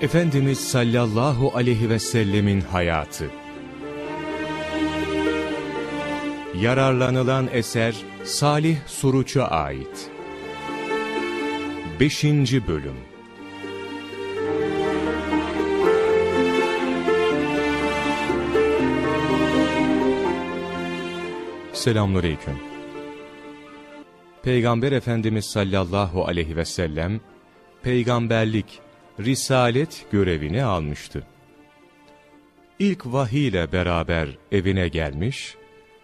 Efendimiz sallallahu aleyhi ve sellemin hayatı Yararlanılan eser Salih Suruç'a ait 5. Bölüm Selamünaleyküm. Peygamber Efendimiz sallallahu aleyhi ve sellem, peygamberlik, risalet görevini almıştı. İlk vahiy ile beraber evine gelmiş,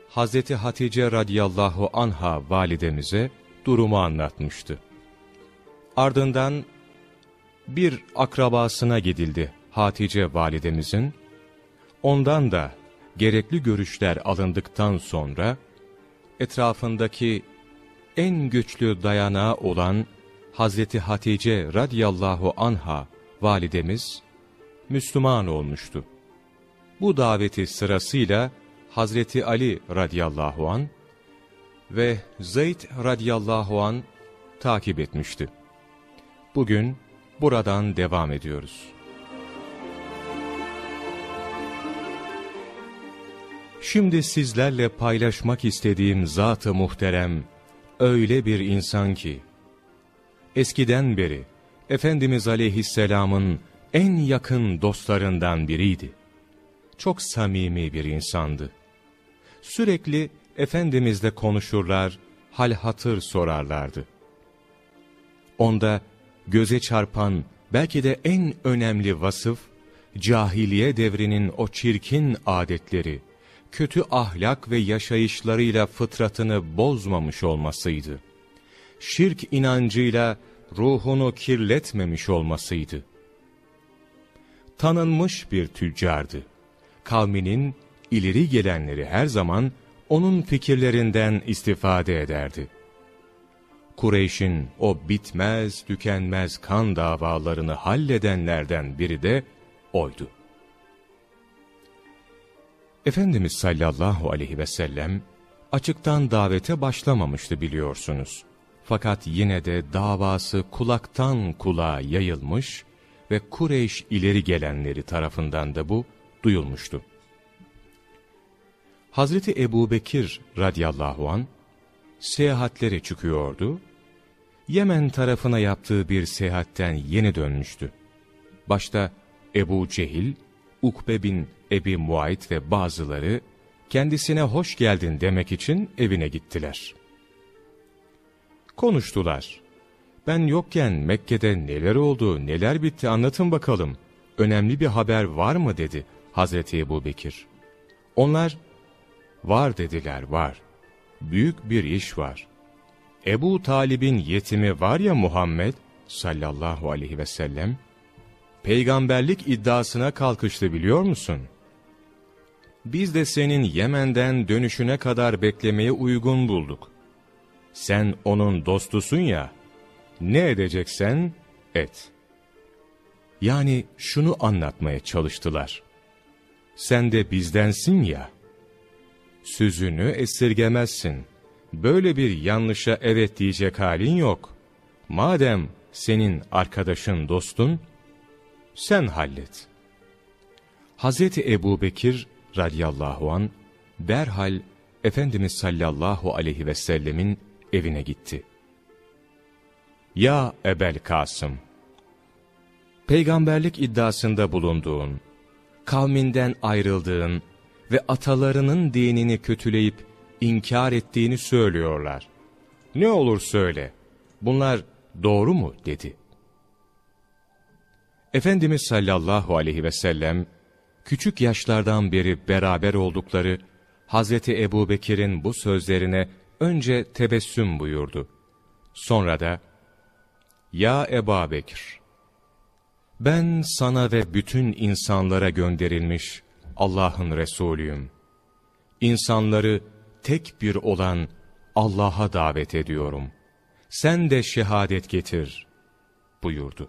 Hazreti Hatice radıyallahu anha validemize durumu anlatmıştı. Ardından bir akrabasına gidildi Hatice validemizin. Ondan da gerekli görüşler alındıktan sonra etrafındaki en güçlü dayanağı olan Hazreti Hatice radıyallahu anha validemiz Müslüman olmuştu. Bu daveti sırasıyla Hazreti Ali radıyallahu an ve Zeyd radıyallahu an takip etmişti. Bugün buradan devam ediyoruz. Şimdi sizlerle paylaşmak istediğim zat-ı muhterem öyle bir insan ki, eskiden beri Efendimiz aleyhisselamın en yakın dostlarından biriydi. Çok samimi bir insandı. Sürekli Efendimizle konuşurlar, hal hatır sorarlardı. Onda göze çarpan belki de en önemli vasıf, cahiliye devrinin o çirkin adetleri, kötü ahlak ve yaşayışlarıyla fıtratını bozmamış olmasıydı. Şirk inancıyla ruhunu kirletmemiş olmasıydı. Tanınmış bir tüccardı. Kavminin ileri gelenleri her zaman onun fikirlerinden istifade ederdi. Kureyş'in o bitmez tükenmez kan davalarını halledenlerden biri de oydu. Efendimiz sallallahu aleyhi ve sellem açıktan davete başlamamıştı biliyorsunuz. Fakat yine de davası kulaktan kulağa yayılmış ve Kureyş ileri gelenleri tarafından da bu duyulmuştu. Hazreti Ebu Bekir radıyallahu an seyahatlere çıkıyordu. Yemen tarafına yaptığı bir seyahatten yeni dönmüştü. Başta Ebu Cehil, Ukbe bin Ebi Muayt ve bazıları kendisine hoş geldin demek için evine gittiler. Konuştular. Ben yokken Mekke'de neler oldu, neler bitti anlatın bakalım. Önemli bir haber var mı dedi Hazreti Ebu Bekir. Onlar, var dediler var. Büyük bir iş var. Ebu Talib'in yetimi var ya Muhammed sallallahu aleyhi ve sellem, peygamberlik iddiasına kalkıştı biliyor musun? Biz de senin Yemen'den dönüşüne kadar beklemeye uygun bulduk. Sen onun dostusun ya, ne edeceksen et. Yani şunu anlatmaya çalıştılar. Sen de bizdensin ya, sözünü esirgemezsin. Böyle bir yanlışa evet diyecek halin yok. Madem senin arkadaşın, dostun, sen hallet. Hazreti Ebu Bekir radıyallahu an derhal Efendimiz sallallahu aleyhi ve sellemin evine gitti. Ya Ebel Kasım! Peygamberlik iddiasında bulunduğun, kavminden ayrıldığın ve atalarının dinini kötüleyip inkar ettiğini söylüyorlar. Ne olur söyle, bunlar doğru mu dedi. Efendimiz sallallahu aleyhi ve sellem, küçük yaşlardan beri beraber oldukları Hazreti Ebu Bekir'in bu sözlerine önce tebessüm buyurdu. Sonra da, Ya Ebu Bekir, ben sana ve bütün insanlara gönderilmiş Allah'ın Resulüyüm. İnsanları tek bir olan Allah'a davet ediyorum. Sen de şehadet getir, buyurdu.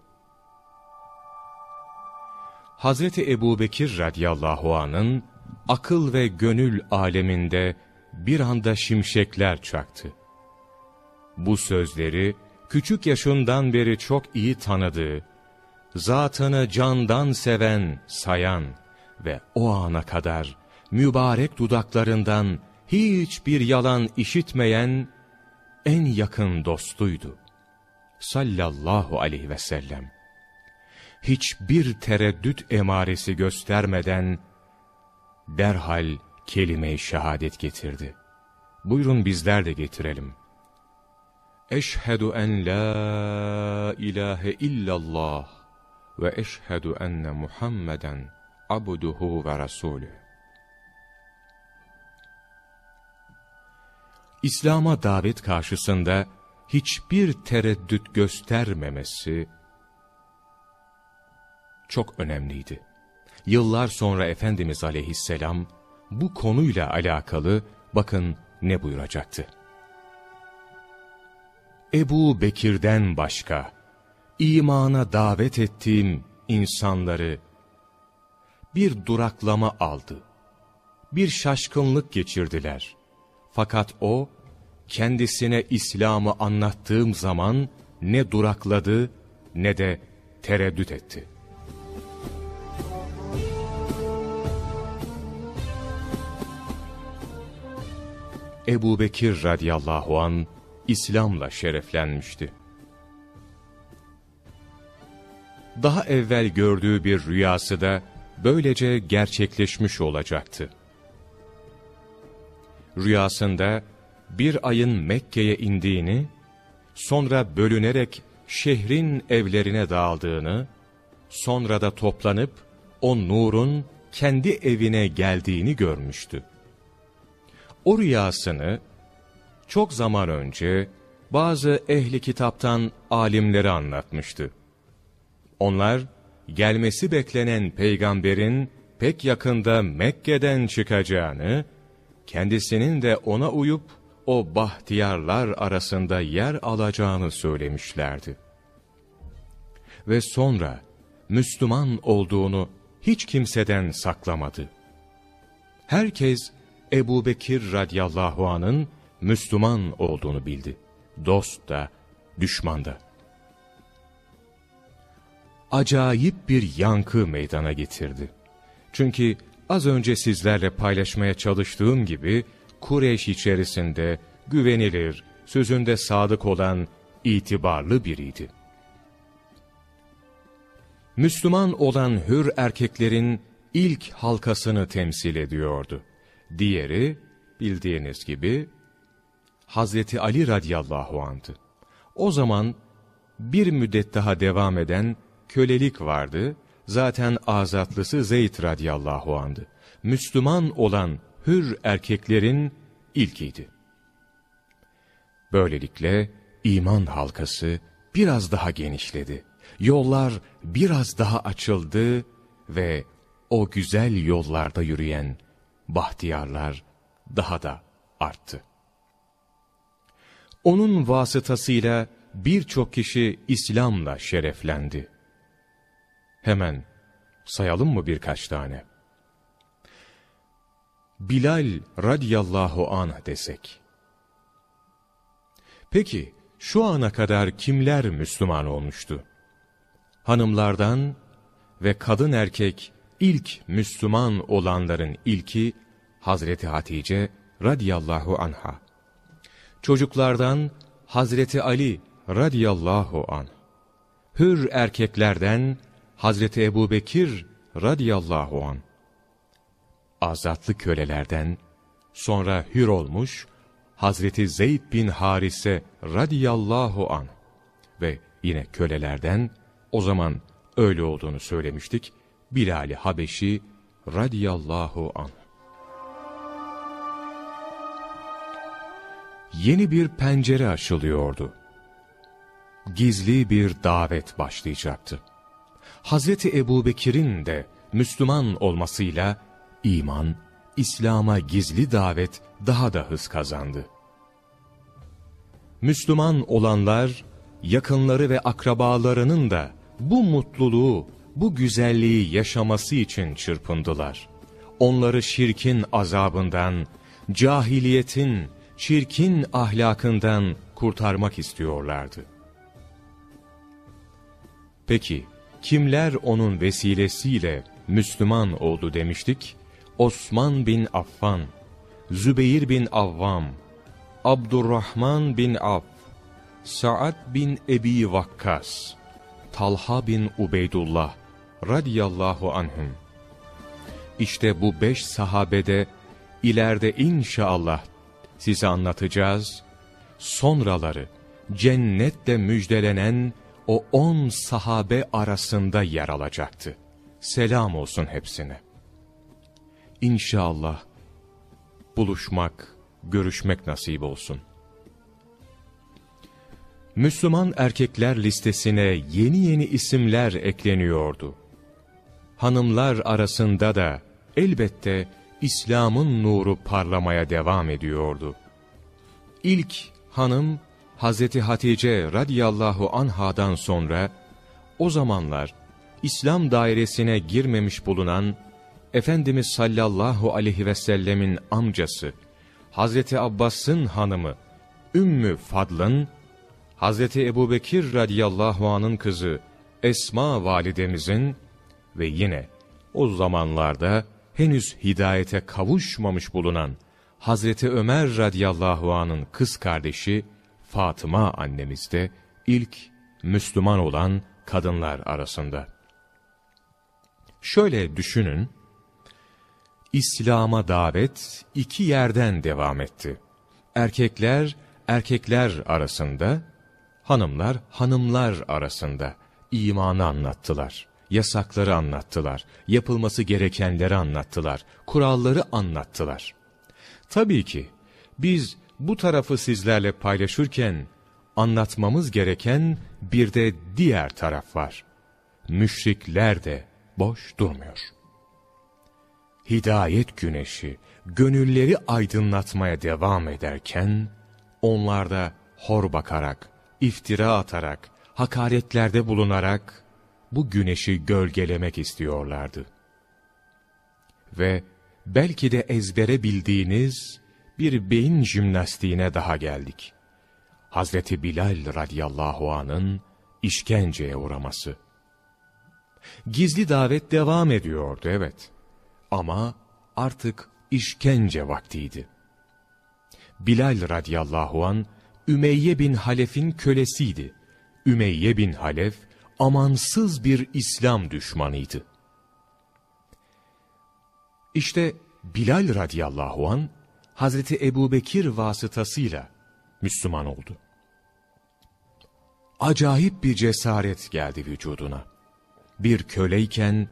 Hazreti Ebu Bekir radıyallahu anın akıl ve gönül aleminde bir anda şimşekler çaktı. Bu sözleri küçük yaşından beri çok iyi tanıdığı, zatını candan seven, sayan ve o ana kadar mübarek dudaklarından hiçbir yalan işitmeyen en yakın dostuydu. Sallallahu aleyhi ve sellem. Hiçbir tereddüt emaresi göstermeden derhal kelime-i şehadet getirdi. Buyurun bizler de getirelim. Eşhedü en la ilahe illallah ve eşhedü enne Muhammeden abduhu ve rasulü. İslam'a davet karşısında hiçbir tereddüt göstermemesi çok önemliydi. Yıllar sonra Efendimiz aleyhisselam bu konuyla alakalı bakın ne buyuracaktı. Ebu Bekir'den başka imana davet ettiğim insanları bir duraklama aldı. Bir şaşkınlık geçirdiler. Fakat o kendisine İslam'ı anlattığım zaman ne durakladı ne de tereddüt etti. Ebu Bekir radıyallahu an İslam'la şereflenmişti. Daha evvel gördüğü bir rüyası da böylece gerçekleşmiş olacaktı. Rüyasında bir ayın Mekke'ye indiğini, sonra bölünerek şehrin evlerine dağıldığını, sonra da toplanıp o nurun kendi evine geldiğini görmüştü. O rüyasını çok zaman önce bazı ehli kitaptan alimleri anlatmıştı. Onlar gelmesi beklenen peygamberin pek yakında Mekke'den çıkacağını, kendisinin de ona uyup o bahtiyarlar arasında yer alacağını söylemişlerdi. Ve sonra Müslüman olduğunu hiç kimseden saklamadı. Herkes Ebu Bekir radiyallahu anın Müslüman olduğunu bildi. Dost da, düşman da. Acayip bir yankı meydana getirdi. Çünkü az önce sizlerle paylaşmaya çalıştığım gibi Kureyş içerisinde güvenilir, sözünde sadık olan itibarlı biriydi. Müslüman olan hür erkeklerin ilk halkasını temsil ediyordu. Diğeri bildiğiniz gibi Hazreti Ali radıyallahu anh'tı. O zaman bir müddet daha devam eden kölelik vardı. Zaten azatlısı Zeyd radıyallahu anh'dı. Müslüman olan hür erkeklerin ilkiydi. Böylelikle iman halkası biraz daha genişledi. Yollar biraz daha açıldı ve o güzel yollarda yürüyen bahtiyarlar daha da arttı. Onun vasıtasıyla birçok kişi İslam'la şereflendi. Hemen sayalım mı birkaç tane? Bilal radiyallahu anh desek. Peki şu ana kadar kimler Müslüman olmuştu? Hanımlardan ve kadın erkek ilk Müslüman olanların ilki Hazreti Hatice radiyallahu anha. Çocuklardan Hazreti Ali radiyallahu anh. Hür erkeklerden Hazreti Ebu Bekir radiyallahu anh azatlı kölelerden, sonra hür olmuş Hazreti Zeyd bin Harise radiyallahu an ve yine kölelerden, o zaman öyle olduğunu söylemiştik, Bilal-i Habeşi radiyallahu an. Yeni bir pencere açılıyordu. Gizli bir davet başlayacaktı. Hazreti Ebu Bekir'in de Müslüman olmasıyla iman, İslam'a gizli davet daha da hız kazandı. Müslüman olanlar, yakınları ve akrabalarının da bu mutluluğu, bu güzelliği yaşaması için çırpındılar. Onları şirkin azabından, cahiliyetin, çirkin ahlakından kurtarmak istiyorlardı. Peki, kimler onun vesilesiyle Müslüman oldu demiştik? Osman bin Affan, Zübeyir bin Avvam, Abdurrahman bin Ab, Sa'ad bin Ebi Vakkas, Talha bin Ubeydullah radiyallahu anhum. İşte bu beş sahabede ileride inşallah size anlatacağız. Sonraları cennetle müjdelenen o on sahabe arasında yer alacaktı. Selam olsun hepsine. İnşallah buluşmak, görüşmek nasip olsun. Müslüman erkekler listesine yeni yeni isimler ekleniyordu. Hanımlar arasında da elbette İslam'ın nuru parlamaya devam ediyordu. İlk hanım Hazreti Hatice radiyallahu anhadan sonra o zamanlar İslam dairesine girmemiş bulunan Efendimiz sallallahu aleyhi ve sellemin amcası Hazreti Abbas'ın hanımı Ümmü Fadl'ın Hazreti Ebubekir radiyallahu anın kızı Esma validemizin ve yine o zamanlarda henüz hidayete kavuşmamış bulunan Hazreti Ömer radıyallahu anın kız kardeşi Fatıma annemiz de ilk Müslüman olan kadınlar arasında. Şöyle düşünün, İslam'a davet iki yerden devam etti. Erkekler, erkekler arasında, hanımlar, hanımlar arasında imanı anlattılar yasakları anlattılar, yapılması gerekenleri anlattılar, kuralları anlattılar. Tabii ki biz bu tarafı sizlerle paylaşırken anlatmamız gereken bir de diğer taraf var. Müşrikler de boş durmuyor. Hidayet güneşi gönülleri aydınlatmaya devam ederken onlar da hor bakarak, iftira atarak, hakaretlerde bulunarak bu güneşi gölgelemek istiyorlardı. Ve belki de ezbere bildiğiniz bir beyin jimnastiğine daha geldik. Hazreti Bilal radıyallahu anın işkenceye uğraması. Gizli davet devam ediyordu evet. Ama artık işkence vaktiydi. Bilal radıyallahu an Ümeyye bin Halef'in kölesiydi. Ümeyye bin Halef amansız bir İslam düşmanıydı. İşte Bilal radıyallahu an Hazreti Ebu Bekir vasıtasıyla Müslüman oldu. Acayip bir cesaret geldi vücuduna. Bir köleyken,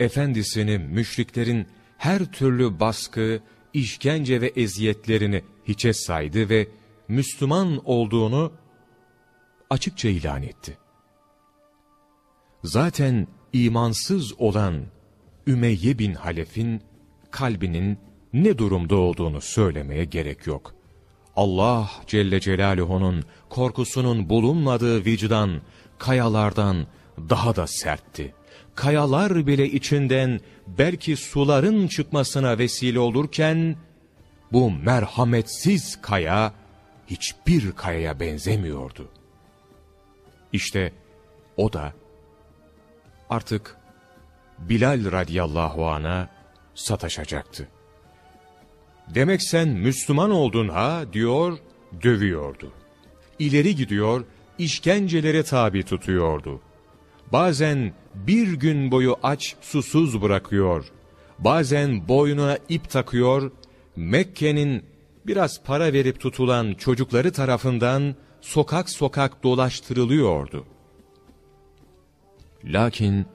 efendisini müşriklerin her türlü baskı, işkence ve eziyetlerini hiçe saydı ve Müslüman olduğunu açıkça ilan etti. Zaten imansız olan Ümeyye bin Halef'in kalbinin ne durumda olduğunu söylemeye gerek yok. Allah Celle Celaluhu'nun korkusunun bulunmadığı vicdan kayalardan daha da sertti. Kayalar bile içinden belki suların çıkmasına vesile olurken bu merhametsiz kaya hiçbir kayaya benzemiyordu. İşte o da artık Bilal radıyallahu ana sataşacaktı. Demek sen Müslüman oldun ha diyor, dövüyordu. İleri gidiyor, işkencelere tabi tutuyordu. Bazen bir gün boyu aç susuz bırakıyor. Bazen boynuna ip takıyor, Mekke'nin biraz para verip tutulan çocukları tarafından sokak sokak dolaştırılıyordu. Lakin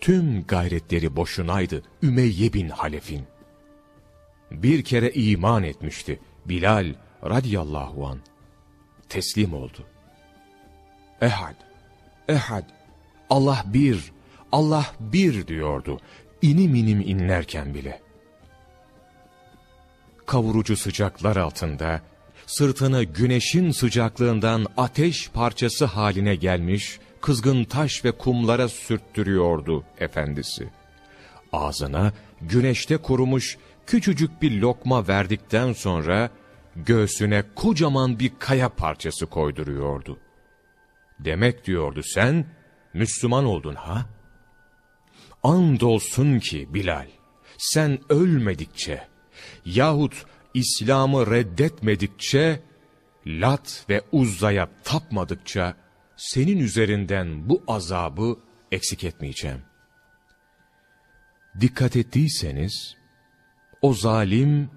tüm gayretleri boşunaydı Ümeyye bin Halef'in. Bir kere iman etmişti Bilal radiyallahu an. Teslim oldu. Ehad, ehad, Allah bir, Allah bir diyordu. İnim inim inlerken bile. Kavurucu sıcaklar altında, sırtını güneşin sıcaklığından ateş parçası haline gelmiş, kızgın taş ve kumlara sürttürüyordu efendisi. Ağzına güneşte kurumuş küçücük bir lokma verdikten sonra göğsüne kocaman bir kaya parçası koyduruyordu. Demek diyordu sen Müslüman oldun ha? Andolsun ki Bilal, sen ölmedikçe yahut İslam'ı reddetmedikçe, Lat ve Uzza'ya tapmadıkça, senin üzerinden bu azabı eksik etmeyeceğim. Dikkat ettiyseniz, o zalim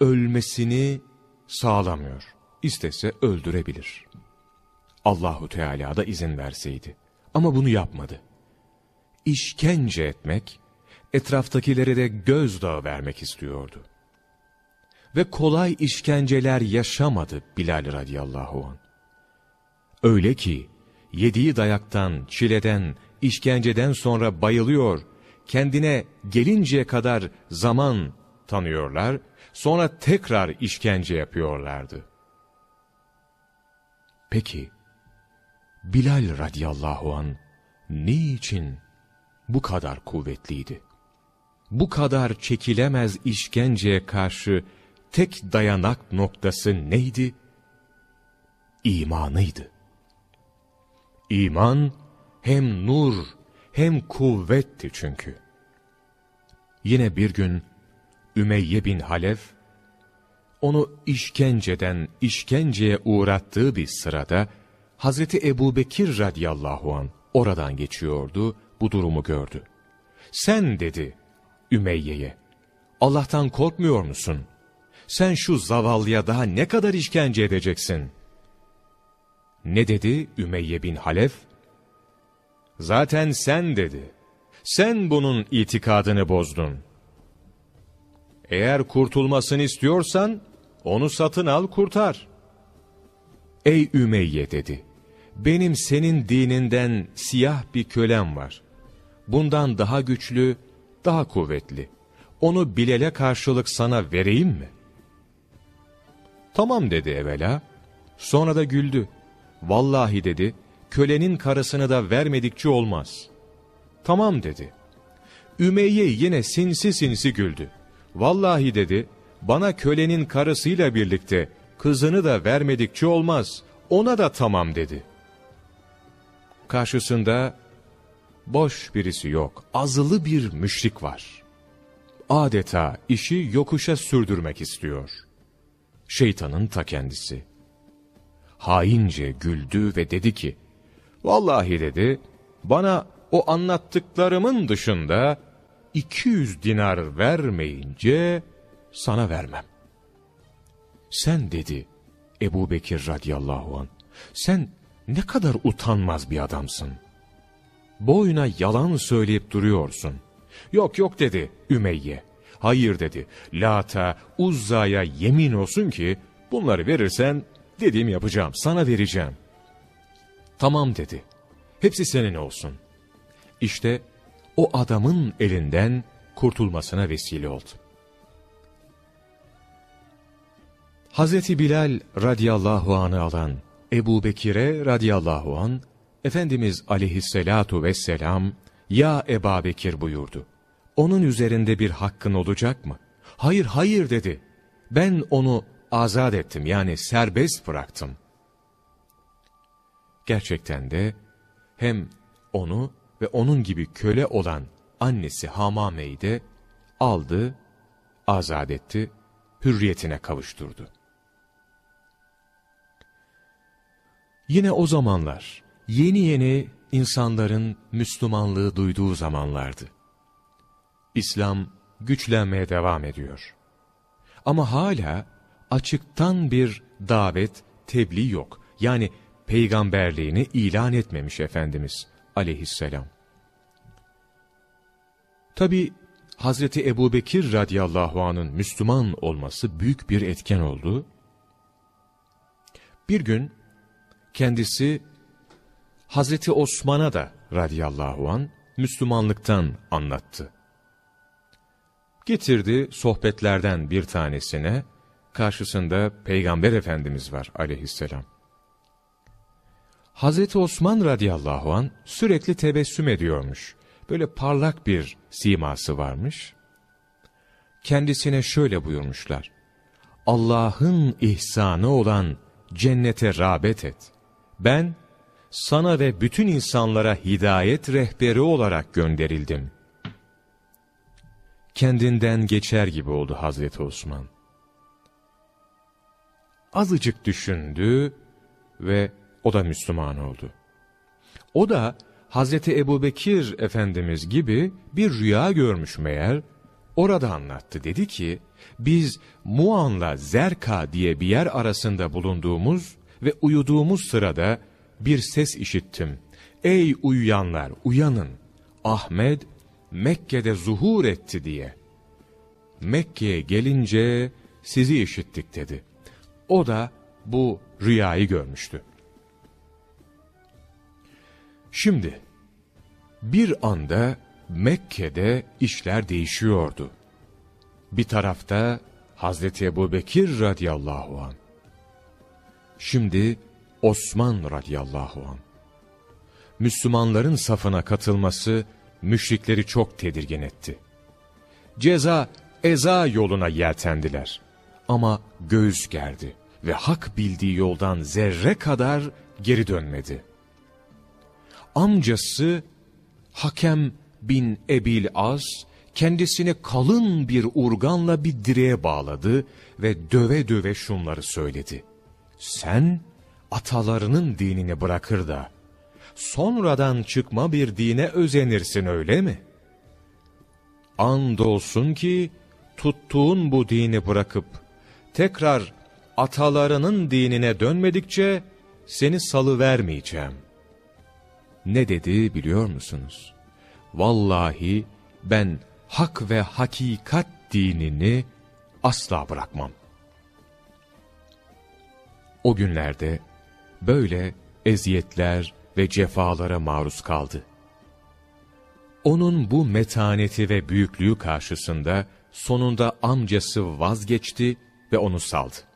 ölmesini sağlamıyor. İstese öldürebilir. Allahu Teala da izin verseydi. Ama bunu yapmadı. İşkence etmek, etraftakilere de gözdağı vermek istiyordu. Ve kolay işkenceler yaşamadı Bilal radıyallahu an. Öyle ki, yediği dayaktan, çileden, işkenceden sonra bayılıyor, kendine gelinceye kadar zaman tanıyorlar, sonra tekrar işkence yapıyorlardı. Peki, Bilal radıyallahu an niçin bu kadar kuvvetliydi? Bu kadar çekilemez işkenceye karşı tek dayanak noktası neydi? İmanıydı. İman hem nur hem kuvvetti çünkü. Yine bir gün Ümeyye bin Halef, onu işkenceden işkenceye uğrattığı bir sırada, Hazreti Ebu Bekir radiyallahu an oradan geçiyordu, bu durumu gördü. Sen dedi Ümeyye'ye, Allah'tan korkmuyor musun? Sen şu zavallıya daha ne kadar işkence edeceksin? Ne dedi Ümeyye bin Halef? Zaten sen dedi. Sen bunun itikadını bozdun. Eğer kurtulmasını istiyorsan, onu satın al kurtar. Ey Ümeyye dedi benim senin dininden siyah bir kölem var. Bundan daha güçlü, daha kuvvetli. Onu Bilal'e karşılık sana vereyim mi? Tamam dedi evvela. Sonra da güldü. Vallahi dedi, kölenin karısını da vermedikçe olmaz. Tamam dedi. Ümeyye yine sinsi sinsi güldü. Vallahi dedi, bana kölenin karısıyla birlikte kızını da vermedikçe olmaz. Ona da tamam dedi. Karşısında boş birisi yok, azılı bir müşrik var. Adeta işi yokuşa sürdürmek istiyor. Şeytanın ta kendisi. Haince güldü ve dedi ki, Vallahi dedi, bana o anlattıklarımın dışında 200 dinar vermeyince sana vermem. Sen dedi Ebu Bekir radıyallahu an, sen ne kadar utanmaz bir adamsın. Boyuna yalan söyleyip duruyorsun. Yok yok dedi Ümeyye. Hayır dedi. Lata, Uzza'ya yemin olsun ki bunları verirsen dediğim yapacağım, sana vereceğim. Tamam dedi. Hepsi senin olsun. İşte o adamın elinden kurtulmasına vesile oldu. Hazreti Bilal radıyallahu anı alan Ebu Bekir'e radıyallahu an Efendimiz aleyhisselatu vesselam ya Eba Bekir buyurdu. Onun üzerinde bir hakkın olacak mı? Hayır hayır dedi. Ben onu azat ettim yani serbest bıraktım. Gerçekten de hem onu ve onun gibi köle olan annesi Hamame'yi de aldı, azat etti, hürriyetine kavuşturdu. Yine o zamanlar, yeni yeni insanların Müslümanlığı duyduğu zamanlardı. İslam güçlenmeye devam ediyor. Ama hala açıktan bir davet, tebliğ yok. Yani peygamberliğini ilan etmemiş Efendimiz aleyhisselam. Tabi Hazreti Ebu Bekir radıyallahu anh'ın Müslüman olması büyük bir etken oldu. Bir gün kendisi Hazreti Osman'a da radıyallahu an Müslümanlıktan anlattı. Getirdi sohbetlerden bir tanesine, karşısında Peygamber Efendimiz var aleyhisselam. Hazreti Osman radıyallahu an sürekli tebessüm ediyormuş. Böyle parlak bir siması varmış. Kendisine şöyle buyurmuşlar. Allah'ın ihsanı olan cennete rağbet et. Ben sana ve bütün insanlara hidayet rehberi olarak gönderildim. Kendinden geçer gibi oldu Hazreti Osman. Azıcık düşündü ve o da Müslüman oldu. O da Hazreti Ebubekir Efendimiz gibi bir rüya görmüş meğer, orada anlattı. Dedi ki, biz Muan'la Zerka diye bir yer arasında bulunduğumuz ve uyuduğumuz sırada bir ses işittim. Ey uyuyanlar uyanın, Ahmet Mekke'de zuhur etti diye. Mekke'ye gelince sizi işittik dedi. O da bu rüyayı görmüştü. Şimdi bir anda Mekke'de işler değişiyordu. Bir tarafta Hazreti Ebu Bekir radıyallahu an. Şimdi Osman radıyallahu an. Müslümanların safına katılması müşrikleri çok tedirgin etti. Ceza, eza yoluna yeltendiler. Ama göğüs gerdi ve hak bildiği yoldan zerre kadar geri dönmedi. Amcası Hakem bin Ebil Az, kendisini kalın bir urganla bir direğe bağladı ve döve döve şunları söyledi. Sen atalarının dinini bırakır da sonradan çıkma bir dine özenirsin öyle mi? Andolsun ki tuttuğun bu dini bırakıp tekrar atalarının dinine dönmedikçe seni salı vermeyeceğim. Ne dedi biliyor musunuz? Vallahi ben hak ve hakikat dinini asla bırakmam. O günlerde böyle eziyetler ve cefalara maruz kaldı. Onun bu metaneti ve büyüklüğü karşısında sonunda amcası vazgeçti ve onu saldı.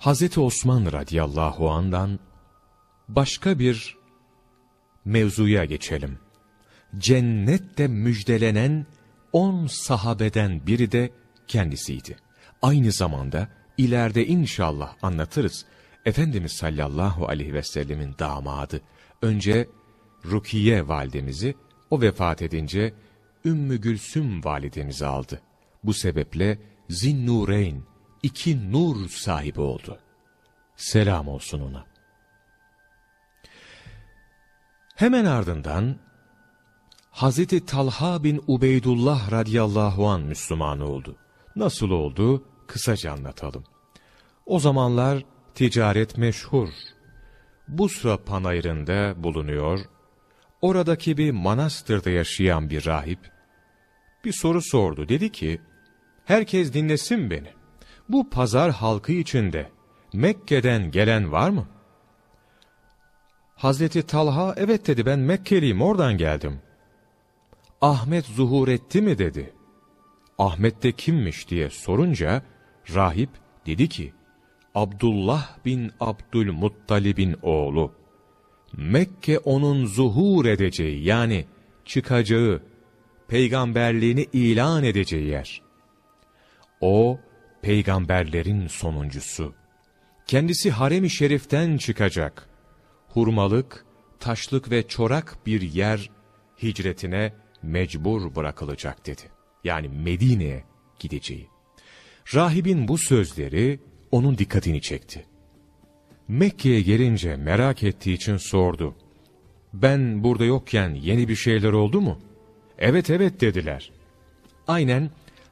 Hazreti Osman radıyallahu andan başka bir mevzuya geçelim. Cennette müjdelenen on sahabeden biri de kendisiydi. Aynı zamanda ileride inşallah anlatırız. Efendimiz sallallahu aleyhi ve sellemin damadı. Önce Rukiye validemizi, o vefat edince Ümmü Gülsüm validemizi aldı. Bu sebeple Zinnureyn, iki nur sahibi oldu. Selam olsun ona. Hemen ardından Hazreti Talha bin Ubeydullah radıyallahu an Müslüman oldu. Nasıl oldu? Kısaca anlatalım. O zamanlar ticaret meşhur. Busra panayırında bulunuyor. Oradaki bir manastırda yaşayan bir rahip bir soru sordu. Dedi ki, herkes dinlesin beni. Bu pazar halkı içinde Mekke'den gelen var mı? Hazreti Talha evet dedi ben Mekkeliyim oradan geldim. Ahmet zuhur etti mi dedi. Ahmet de kimmiş diye sorunca rahip dedi ki Abdullah bin Abdülmuttalib'in oğlu. Mekke onun zuhur edeceği yani çıkacağı, peygamberliğini ilan edeceği yer. O peygamberlerin sonuncusu. Kendisi harem-i şeriften çıkacak. Hurmalık, taşlık ve çorak bir yer hicretine mecbur bırakılacak dedi. Yani Medine'ye gideceği. Rahibin bu sözleri onun dikkatini çekti. Mekke'ye gelince merak ettiği için sordu. Ben burada yokken yeni bir şeyler oldu mu? Evet evet dediler. Aynen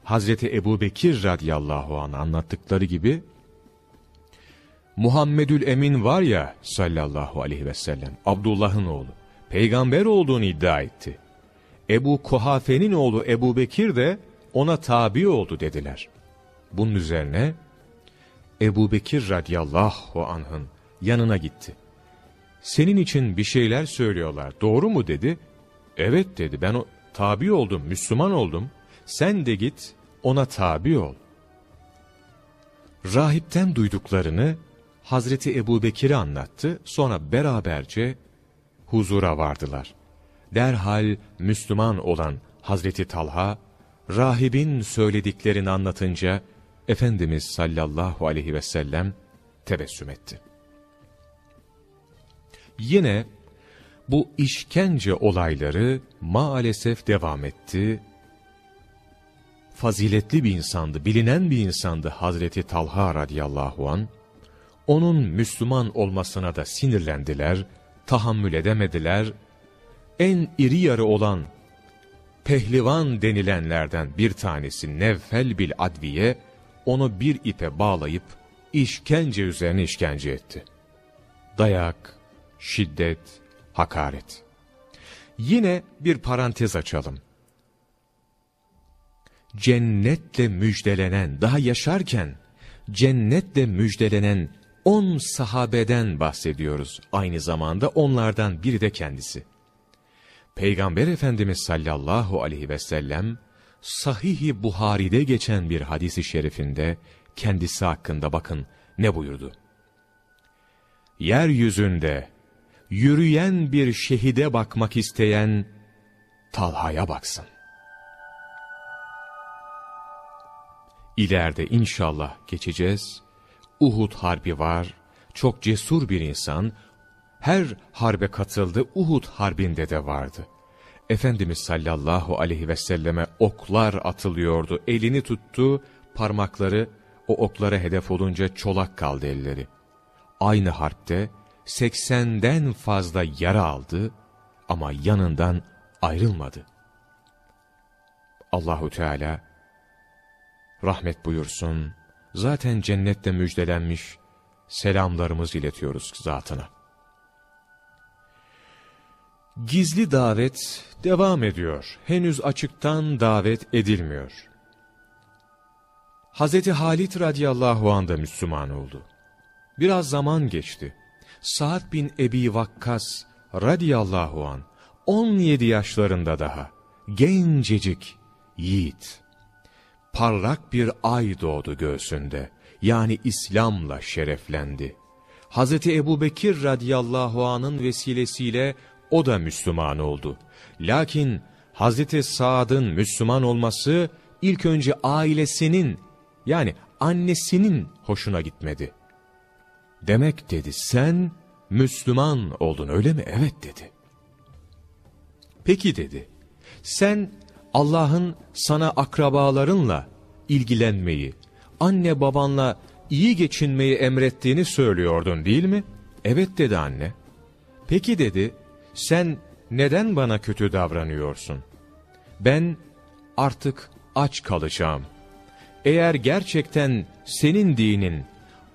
Hazreti Ebu Bekir radıyallahu anh anlattıkları gibi Muhammedül Emin var ya sallallahu aleyhi ve sellem Abdullah'ın oğlu peygamber olduğunu iddia etti. Ebu Kuhafe'nin oğlu Ebu Bekir de ona tabi oldu dediler. Bunun üzerine Ebu Bekir radıyallahu anh'ın yanına gitti. Senin için bir şeyler söylüyorlar doğru mu dedi. Evet dedi ben o tabi oldum Müslüman oldum. Sen de git ona tabi ol. Rahipten duyduklarını Hazreti Ebu Bekir'e anlattı, sonra beraberce huzura vardılar. Derhal Müslüman olan Hazreti Talha, rahibin söylediklerini anlatınca, Efendimiz sallallahu aleyhi ve sellem tebessüm etti. Yine bu işkence olayları maalesef devam etti. Faziletli bir insandı, bilinen bir insandı Hazreti Talha radıyallahu an. Onun Müslüman olmasına da sinirlendiler, tahammül edemediler. En iri yarı olan pehlivan denilenlerden bir tanesi Nevfel bil Adviye, onu bir ipe bağlayıp işkence üzerine işkence etti. Dayak, şiddet, hakaret. Yine bir parantez açalım. Cennetle müjdelenen, daha yaşarken cennetle müjdelenen on sahabeden bahsediyoruz. Aynı zamanda onlardan biri de kendisi. Peygamber Efendimiz sallallahu aleyhi ve sellem, Sahih-i Buhari'de geçen bir hadisi şerifinde kendisi hakkında bakın ne buyurdu. Yeryüzünde yürüyen bir şehide bakmak isteyen Talha'ya baksın. İleride inşallah geçeceğiz. Uhud harbi var. Çok cesur bir insan. Her harbe katıldı. Uhud harbinde de vardı. Efendimiz sallallahu aleyhi ve selleme oklar atılıyordu. Elini tuttu, parmakları o oklara hedef olunca çolak kaldı elleri. Aynı harpte 80'den fazla yara aldı ama yanından ayrılmadı. Allahu Teala rahmet buyursun. Zaten cennette müjdelenmiş selamlarımızı iletiyoruz zatına. Gizli davet devam ediyor. Henüz açıktan davet edilmiyor. Hz. Halit radıyallahu anh da Müslüman oldu. Biraz zaman geçti. Sa'd bin Ebi Vakkas radıyallahu an 17 yaşlarında daha gencecik yiğit. Parlak bir ay doğdu göğsünde. Yani İslam'la şereflendi. Hazreti Ebu Bekir radıyallahu anın vesilesiyle o da Müslüman oldu. Lakin Hazreti Sa'd'ın Müslüman olması ilk önce ailesinin yani annesinin hoşuna gitmedi. Demek dedi sen Müslüman oldun öyle mi? Evet dedi. Peki dedi. Sen Allah'ın sana akrabalarınla ilgilenmeyi, anne babanla iyi geçinmeyi emrettiğini söylüyordun değil mi? Evet dedi anne. Peki dedi, sen neden bana kötü davranıyorsun? Ben artık aç kalacağım. Eğer gerçekten senin dinin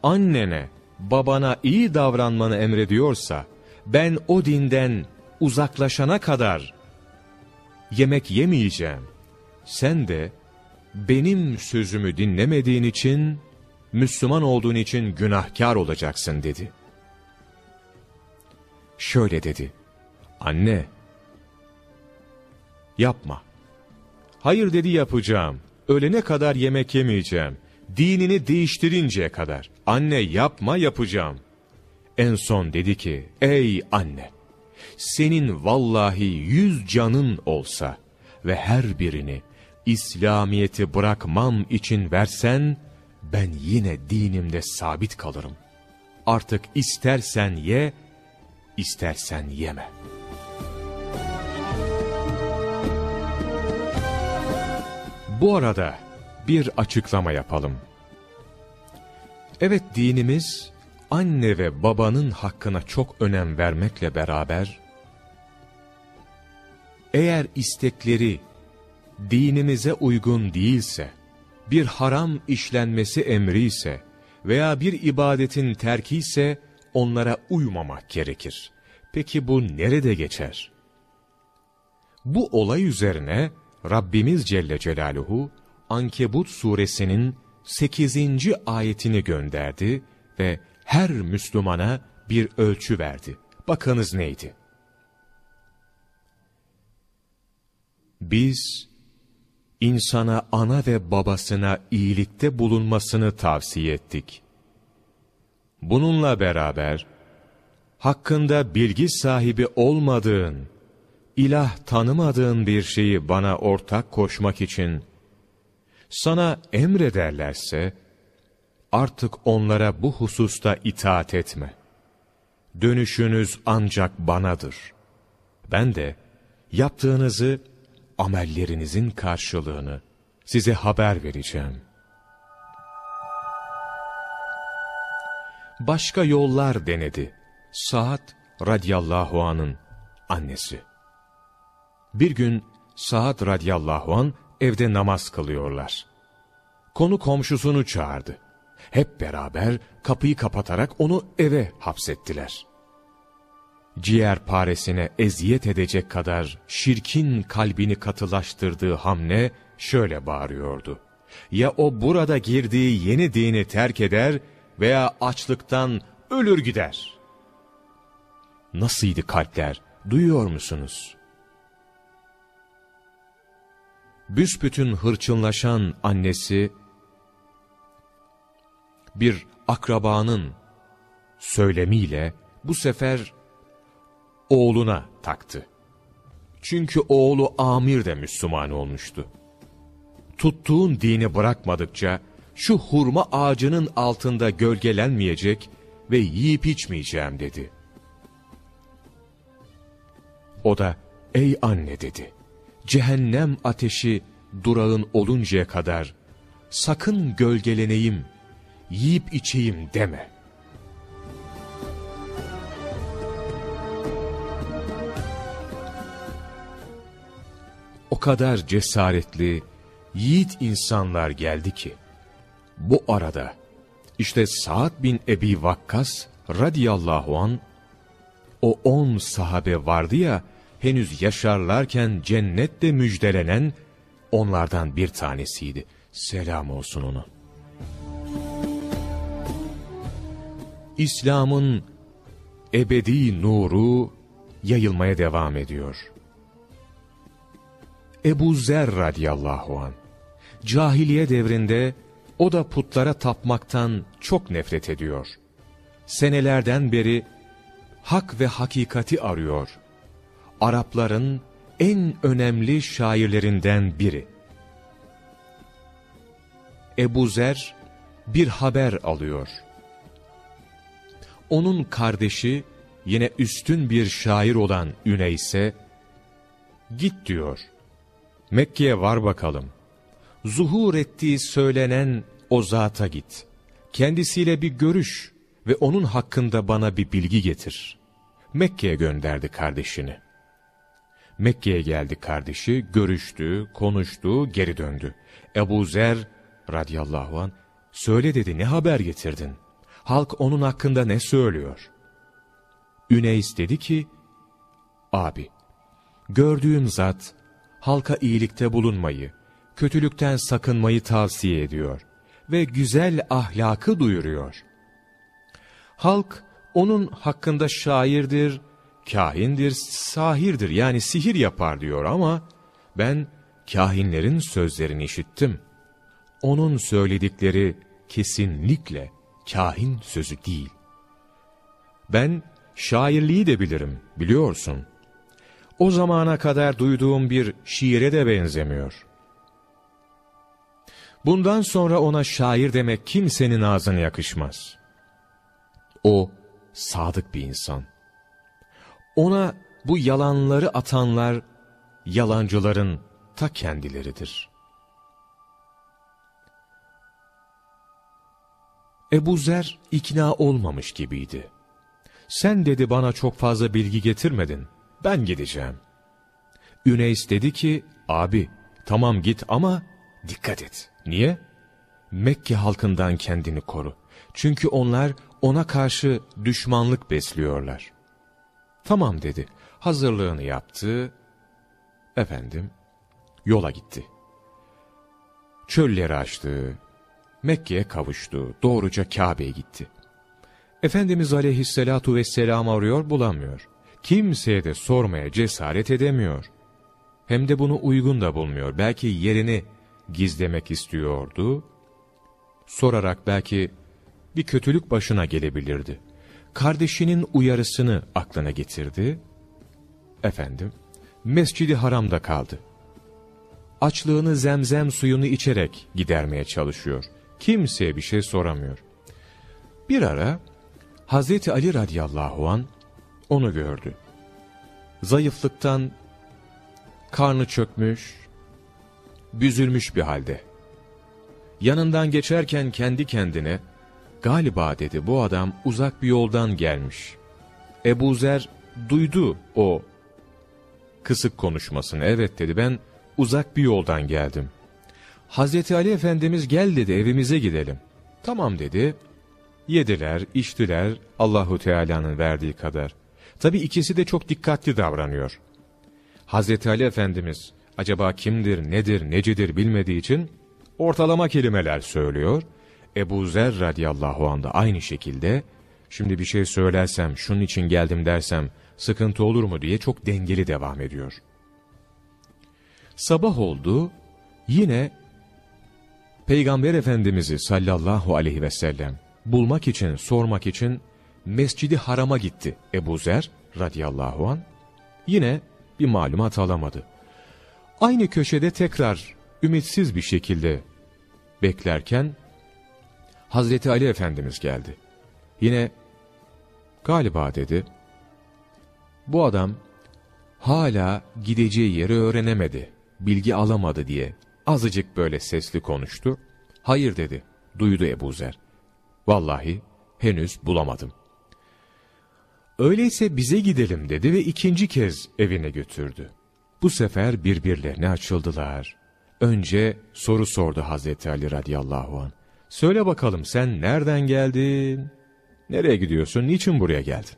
annene, babana iyi davranmanı emrediyorsa, ben o dinden uzaklaşana kadar yemek yemeyeceğim. Sen de benim sözümü dinlemediğin için, Müslüman olduğun için günahkar olacaksın dedi. Şöyle dedi, anne, yapma. Hayır dedi yapacağım, ölene kadar yemek yemeyeceğim dinini değiştirinceye kadar. Anne yapma yapacağım. En son dedi ki, ey anne, senin vallahi yüz canın olsa ve her birini İslamiyet'i bırakmam için versen, ben yine dinimde sabit kalırım. Artık istersen ye, istersen yeme. Bu arada bir açıklama yapalım. Evet dinimiz anne ve babanın hakkına çok önem vermekle beraber eğer istekleri dinimize uygun değilse, bir haram işlenmesi emri ise veya bir ibadetin terki ise onlara uymamak gerekir. Peki bu nerede geçer? Bu olay üzerine Rabbimiz Celle Celaluhu Ankebut suresinin 8. ayetini gönderdi ve her Müslümana bir ölçü verdi. Bakınız neydi? Biz, insana ana ve babasına iyilikte bulunmasını tavsiye ettik. Bununla beraber, hakkında bilgi sahibi olmadığın, ilah tanımadığın bir şeyi bana ortak koşmak için, sana emrederlerse, artık onlara bu hususta itaat etme. Dönüşünüz ancak banadır. Ben de yaptığınızı, amellerinizin karşılığını size haber vereceğim. Başka yollar denedi. Saat radiyallahu anın annesi. Bir gün Saat radiyallahu an evde namaz kılıyorlar. Konu komşusunu çağırdı. Hep beraber kapıyı kapatarak onu eve hapsettiler. Ciğer paresine eziyet edecek kadar şirkin kalbini katılaştırdığı hamle şöyle bağırıyordu. Ya o burada girdiği yeni dini terk eder veya açlıktan ölür gider. Nasılydı kalpler, duyuyor musunuz? Büsbütün hırçınlaşan annesi, bir akrabanın söylemiyle bu sefer oğluna taktı. Çünkü oğlu Amir de Müslüman olmuştu. Tuttuğun dini bırakmadıkça şu hurma ağacının altında gölgelenmeyecek ve yiyip içmeyeceğim dedi. O da ey anne dedi. Cehennem ateşi durağın oluncaya kadar sakın gölgeleneyim, yiyip içeyim deme. O kadar cesaretli, yiğit insanlar geldi ki, bu arada işte Sa'd bin Ebi Vakkas radiyallahu an o on sahabe vardı ya henüz yaşarlarken cennette müjdelenen onlardan bir tanesiydi. Selam olsun ona. İslam'ın ebedi nuru yayılmaya devam ediyor. Ebu Zer radiyallahu an cahiliye devrinde o da putlara tapmaktan çok nefret ediyor. Senelerden beri hak ve hakikati arıyor. Arapların en önemli şairlerinden biri. Ebu Zer bir haber alıyor. Onun kardeşi yine üstün bir şair olan Üneyse, git diyor, Mekke'ye var bakalım zuhur ettiği söylenen o zata git. Kendisiyle bir görüş ve onun hakkında bana bir bilgi getir. Mekke'ye gönderdi kardeşini. Mekke'ye geldi kardeşi, görüştü, konuştu, geri döndü. Ebu Zer radıyallahu an söyle dedi ne haber getirdin? Halk onun hakkında ne söylüyor? Üneys dedi ki, abi, gördüğüm zat, halka iyilikte bulunmayı, kötülükten sakınmayı tavsiye ediyor ve güzel ahlakı duyuruyor. Halk onun hakkında şairdir, kahindir, sahirdir yani sihir yapar diyor ama ben kahinlerin sözlerini işittim. Onun söyledikleri kesinlikle kahin sözü değil. Ben şairliği de bilirim biliyorsun. O zamana kadar duyduğum bir şiire de benzemiyor. Bundan sonra ona şair demek kimsenin ağzına yakışmaz. O sadık bir insan. Ona bu yalanları atanlar yalancıların ta kendileridir. Ebu Zer ikna olmamış gibiydi. Sen dedi bana çok fazla bilgi getirmedin. Ben gideceğim. Üneys dedi ki, abi tamam git ama dikkat et. Niye? Mekke halkından kendini koru. Çünkü onlar ona karşı düşmanlık besliyorlar. Tamam dedi. Hazırlığını yaptı. Efendim, yola gitti. Çölleri açtı. Mekke'ye kavuştu. Doğruca Kabe'ye gitti. Efendimiz aleyhissalatu vesselam arıyor bulamıyor. Kimseye de sormaya cesaret edemiyor. Hem de bunu uygun da bulmuyor. Belki yerini gizlemek istiyordu. Sorarak belki bir kötülük başına gelebilirdi. Kardeşinin uyarısını aklına getirdi. Efendim, Mescidi Haram'da kaldı. Açlığını zemzem suyunu içerek gidermeye çalışıyor. Kimseye bir şey soramıyor. Bir ara Hazreti Ali radıyallahu an onu gördü. Zayıflıktan karnı çökmüş, büzülmüş bir halde. Yanından geçerken kendi kendine, galiba dedi bu adam uzak bir yoldan gelmiş. Ebu Zer duydu o kısık konuşmasını. Evet dedi ben uzak bir yoldan geldim. Hazreti Ali Efendimiz gel dedi evimize gidelim. Tamam dedi. Yediler, içtiler Allahu Teala'nın verdiği kadar. Tabi ikisi de çok dikkatli davranıyor. Hazreti Ali Efendimiz acaba kimdir, nedir, necidir bilmediği için ortalama kelimeler söylüyor. Ebu Zer radıyallahu anh da aynı şekilde şimdi bir şey söylersem, şunun için geldim dersem sıkıntı olur mu diye çok dengeli devam ediyor. Sabah oldu, yine Peygamber Efendimiz'i sallallahu aleyhi ve sellem bulmak için, sormak için Mescidi Haram'a gitti Ebu Zer radıyallahu an. Yine bir malumat alamadı. Aynı köşede tekrar ümitsiz bir şekilde beklerken Hazreti Ali Efendimiz geldi. Yine galiba dedi, bu adam hala gideceği yeri öğrenemedi, bilgi alamadı diye azıcık böyle sesli konuştu. Hayır dedi, duydu Ebu Zer. Vallahi henüz bulamadım. Öyleyse bize gidelim dedi ve ikinci kez evine götürdü. Bu sefer birbirlerine açıldılar. Önce soru sordu Hazreti Ali radıyallahu an. Söyle bakalım sen nereden geldin? Nereye gidiyorsun? Niçin buraya geldin?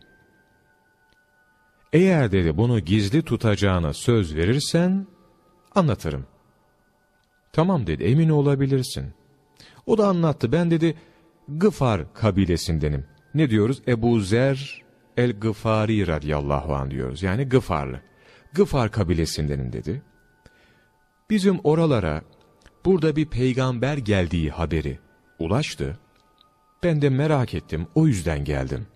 Eğer dedi bunu gizli tutacağına söz verirsen anlatırım. Tamam dedi emin olabilirsin. O da anlattı. Ben dedi Gıfar kabilesindenim. Ne diyoruz? Ebu Zer el-Gıfari radıyallahu anh diyoruz. Yani Gıfarlı. Gıfar kabilesindenim dedi. Bizim oralara burada bir peygamber geldiği haberi ulaştı. Ben de merak ettim, o yüzden geldim.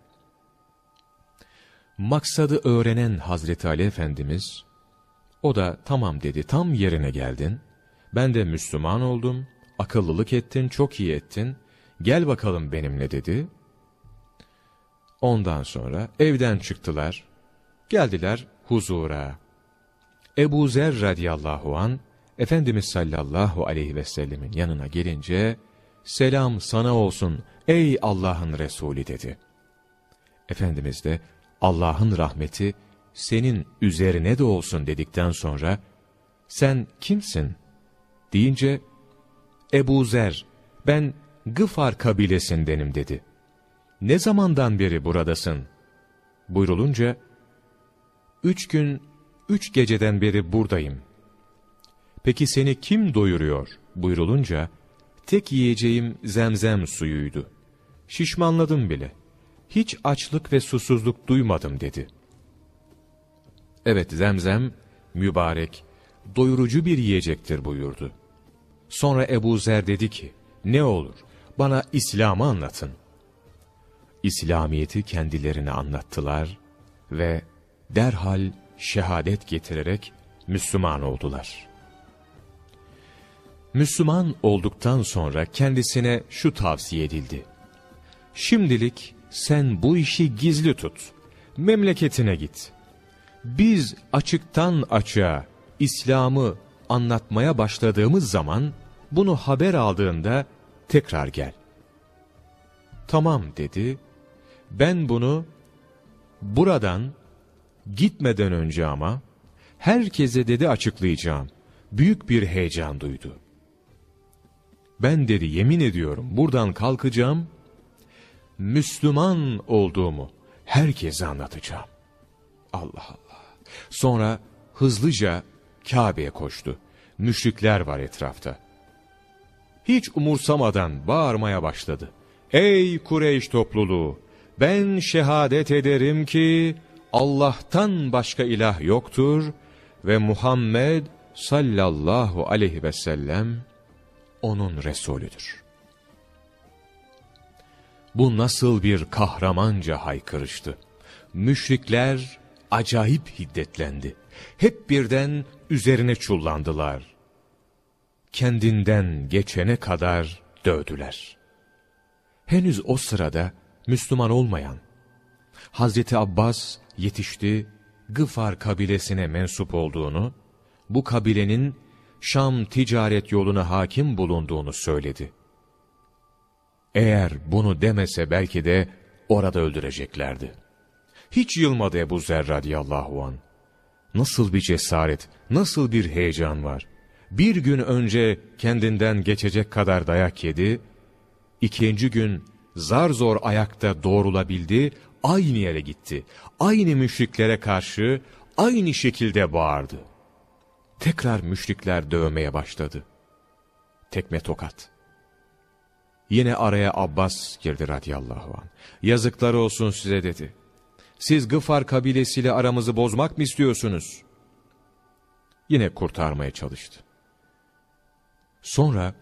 Maksadı öğrenen Hazreti Ali Efendimiz, o da tamam dedi, tam yerine geldin. Ben de Müslüman oldum, akıllılık ettin, çok iyi ettin, gel bakalım benimle dedi. Ondan sonra evden çıktılar, geldiler huzura. Ebu Zer radiyallahu an Efendimiz sallallahu aleyhi ve sellemin yanına gelince, selam sana olsun ey Allah'ın Resulü dedi. Efendimiz de Allah'ın rahmeti senin üzerine de olsun dedikten sonra, sen kimsin? deyince, Ebu Zer, ben Gıfar kabilesindenim dedi. Ne zamandan beri buradasın? Buyrulunca, üç gün, üç geceden beri buradayım. Peki seni kim doyuruyor? Buyrulunca, tek yiyeceğim zemzem suyuydu. Şişmanladım bile. Hiç açlık ve susuzluk duymadım dedi. Evet zemzem, mübarek, doyurucu bir yiyecektir buyurdu. Sonra Ebu Zer dedi ki, ne olur bana İslam'ı anlatın. İslamiyet'i kendilerine anlattılar ve derhal şehadet getirerek Müslüman oldular. Müslüman olduktan sonra kendisine şu tavsiye edildi. Şimdilik sen bu işi gizli tut, memleketine git. Biz açıktan açığa İslam'ı anlatmaya başladığımız zaman bunu haber aldığında tekrar gel. Tamam dedi. Ben bunu buradan gitmeden önce ama herkese dedi açıklayacağım. Büyük bir heyecan duydu. Ben dedi yemin ediyorum buradan kalkacağım. Müslüman olduğumu herkese anlatacağım. Allah Allah. Sonra hızlıca Kabe'ye koştu. Müşrikler var etrafta. Hiç umursamadan bağırmaya başladı. Ey Kureyş topluluğu! Ben şehadet ederim ki Allah'tan başka ilah yoktur ve Muhammed sallallahu aleyhi ve sellem onun Resulüdür. Bu nasıl bir kahramanca haykırıştı. Müşrikler acayip hiddetlendi. Hep birden üzerine çullandılar. Kendinden geçene kadar dövdüler. Henüz o sırada Müslüman olmayan. Hazreti Abbas yetişti, Gıfar kabilesine mensup olduğunu, bu kabilenin Şam ticaret yoluna hakim bulunduğunu söyledi. Eğer bunu demese belki de orada öldüreceklerdi. Hiç yılmadı Ebu Zer radiyallahu an. Nasıl bir cesaret, nasıl bir heyecan var. Bir gün önce kendinden geçecek kadar dayak yedi, ikinci gün zar zor ayakta doğrulabildi, aynı yere gitti. Aynı müşriklere karşı aynı şekilde bağırdı. Tekrar müşrikler dövmeye başladı. Tekme tokat. Yine araya Abbas girdi radiyallahu anh. Yazıklar olsun size dedi. Siz Gıfar kabilesiyle aramızı bozmak mı istiyorsunuz? Yine kurtarmaya çalıştı. Sonra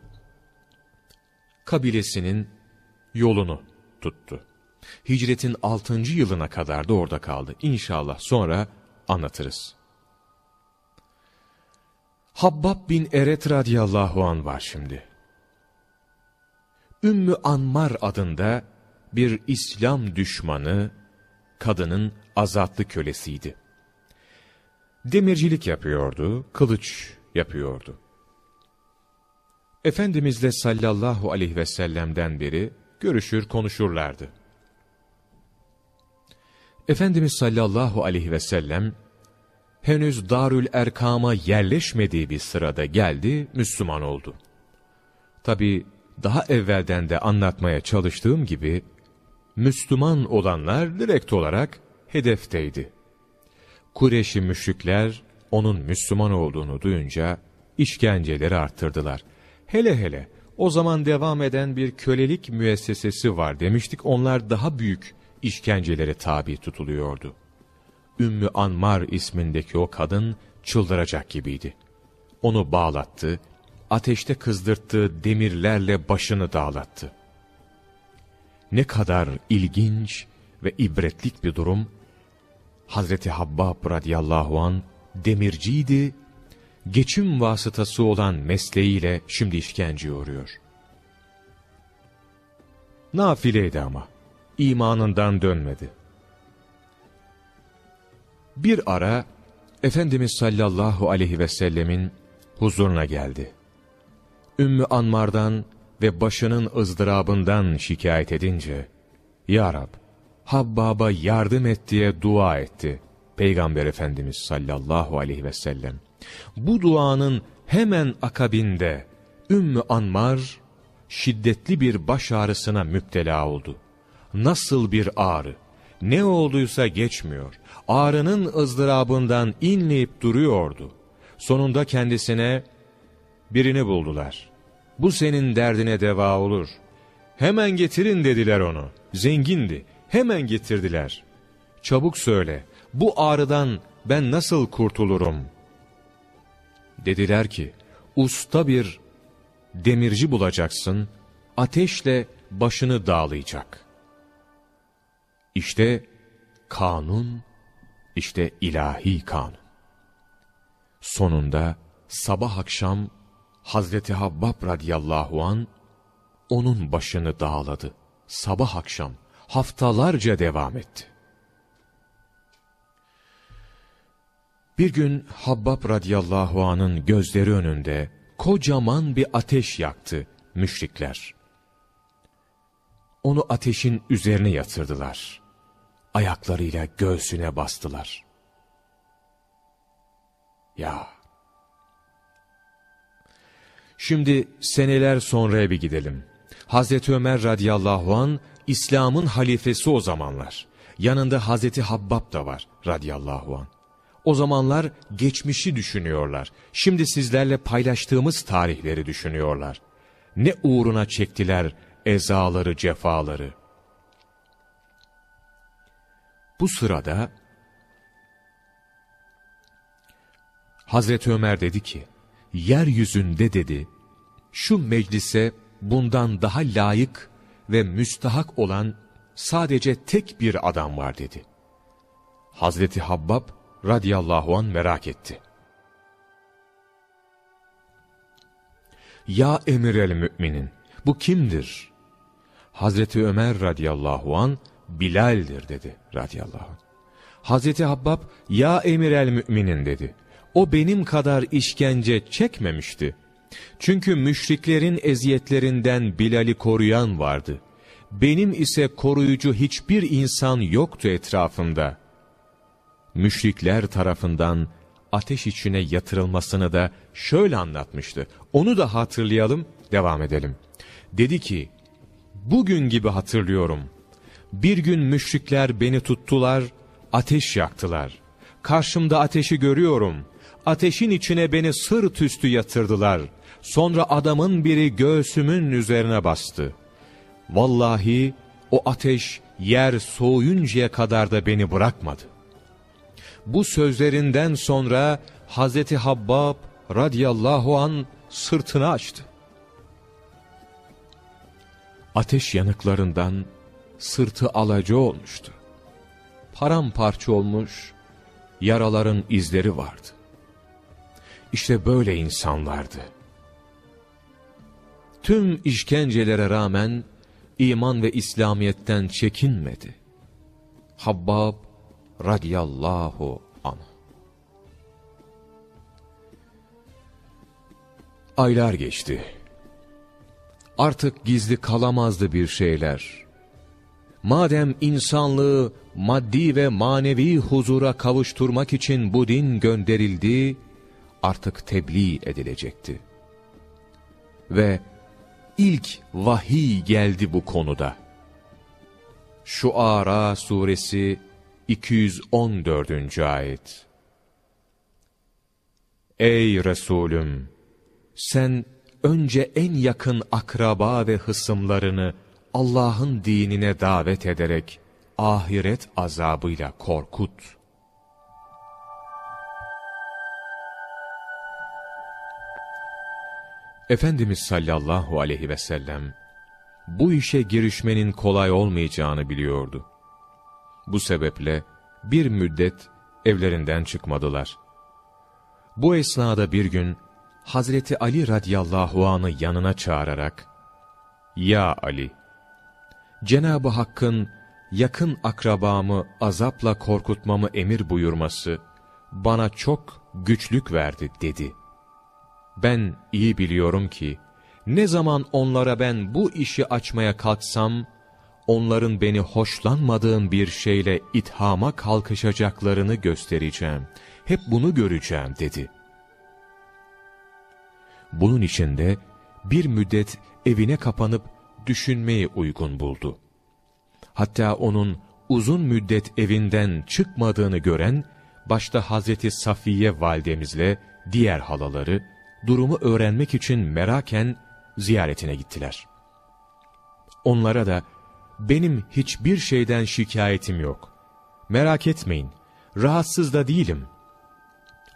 kabilesinin yolunu tuttu. Hicretin 6. yılına kadar da orada kaldı. İnşallah sonra anlatırız. Habbab bin Eret radiyallahu an var şimdi. Ümmü Anmar adında bir İslam düşmanı, kadının azatlı kölesiydi. Demircilik yapıyordu, kılıç yapıyordu. Efendimizle sallallahu aleyhi ve sellem'den beri görüşür konuşurlardı. Efendimiz sallallahu aleyhi ve sellem henüz Darül Erkam'a yerleşmediği bir sırada geldi, Müslüman oldu. Tabi daha evvelden de anlatmaya çalıştığım gibi, Müslüman olanlar direkt olarak hedefteydi. Kureşi müşrikler onun Müslüman olduğunu duyunca işkenceleri arttırdılar. Hele hele o zaman devam eden bir kölelik müessesesi var demiştik onlar daha büyük işkencelere tabi tutuluyordu. Ümmü Anmar ismindeki o kadın çıldıracak gibiydi. Onu bağlattı, ateşte kızdırttığı demirlerle başını dağlattı. Ne kadar ilginç ve ibretlik bir durum. Hazreti Habbab radıyallahu an demirciydi, geçim vasıtası olan mesleğiyle şimdi işkence uğruyor. Nafileydi ama, imanından dönmedi. Bir ara, Efendimiz sallallahu aleyhi ve sellemin huzuruna geldi. Ümmü Anmar'dan ve başının ızdırabından şikayet edince, Ya Rab, Habbab'a yardım et diye dua etti. Peygamber Efendimiz sallallahu aleyhi ve sellem. Bu duanın hemen akabinde Ümmü Anmar şiddetli bir baş ağrısına müptela oldu. Nasıl bir ağrı? Ne olduysa geçmiyor. Ağrının ızdırabından inleyip duruyordu. Sonunda kendisine birini buldular. Bu senin derdine deva olur. Hemen getirin dediler onu. Zengindi. Hemen getirdiler. Çabuk söyle. Bu ağrıdan ben nasıl kurtulurum? Dediler ki, usta bir demirci bulacaksın, ateşle başını dağlayacak. İşte kanun, işte ilahi kanun. Sonunda sabah akşam Hazreti Habbab radıyallahu an onun başını dağladı. Sabah akşam haftalarca devam etti. Bir gün Habbab radıyallahu anın gözleri önünde kocaman bir ateş yaktı müşrikler. Onu ateşin üzerine yatırdılar. Ayaklarıyla göğsüne bastılar. Ya! Şimdi seneler sonraya bir gidelim. Hazreti Ömer radıyallahu an İslam'ın halifesi o zamanlar. Yanında Hazreti Habbab da var radıyallahu an. O zamanlar geçmişi düşünüyorlar. Şimdi sizlerle paylaştığımız tarihleri düşünüyorlar. Ne uğruna çektiler ezaları, cefaları. Bu sırada Hazreti Ömer dedi ki, yeryüzünde dedi, şu meclise bundan daha layık ve müstahak olan sadece tek bir adam var dedi. Hazreti Habbab radıyallahu an merak etti. Ya emir el müminin, bu kimdir? Hazreti Ömer radıyallahu an Bilal'dir dedi radıyallahu an. Hazreti Habbab ya emir el müminin dedi. O benim kadar işkence çekmemişti. Çünkü müşriklerin eziyetlerinden Bilal'i koruyan vardı. Benim ise koruyucu hiçbir insan yoktu etrafımda. Müşrikler tarafından ateş içine yatırılmasını da şöyle anlatmıştı. Onu da hatırlayalım, devam edelim. Dedi ki, bugün gibi hatırlıyorum. Bir gün müşrikler beni tuttular, ateş yaktılar. Karşımda ateşi görüyorum. Ateşin içine beni sırt üstü yatırdılar. Sonra adamın biri göğsümün üzerine bastı. Vallahi o ateş yer soğuyuncaya kadar da beni bırakmadı. Bu sözlerinden sonra Hazreti Habbab radıyallahu an sırtını açtı. Ateş yanıklarından sırtı alacı olmuştu. Paramparça olmuş, yaraların izleri vardı. İşte böyle insanlardı. Tüm işkencelere rağmen iman ve İslamiyet'ten çekinmedi. Habbab radiyallahu anh. Aylar geçti. Artık gizli kalamazdı bir şeyler. Madem insanlığı maddi ve manevi huzura kavuşturmak için bu din gönderildi, artık tebliğ edilecekti. Ve ilk vahiy geldi bu konuda. Şu Ara suresi 214. ayet. Ey Resulüm! Sen önce en yakın akraba ve hısımlarını Allah'ın dinine davet ederek ahiret azabıyla korkut. Efendimiz sallallahu aleyhi ve sellem bu işe girişmenin kolay olmayacağını biliyordu. Bu sebeple bir müddet evlerinden çıkmadılar. Bu esnada bir gün Hazreti Ali radıyallahu anı yanına çağırarak, ''Ya Ali, Cenab-ı Hakk'ın yakın akrabamı azapla korkutmamı emir buyurması bana çok güçlük verdi.'' dedi. Ben iyi biliyorum ki, ne zaman onlara ben bu işi açmaya kalksam, onların beni hoşlanmadığım bir şeyle ithama kalkışacaklarını göstereceğim. Hep bunu göreceğim dedi. Bunun içinde bir müddet evine kapanıp düşünmeyi uygun buldu. Hatta onun uzun müddet evinden çıkmadığını gören, başta Hazreti Safiye validemizle diğer halaları, durumu öğrenmek için meraken ziyaretine gittiler. Onlara da, benim hiçbir şeyden şikayetim yok. Merak etmeyin, rahatsız da değilim.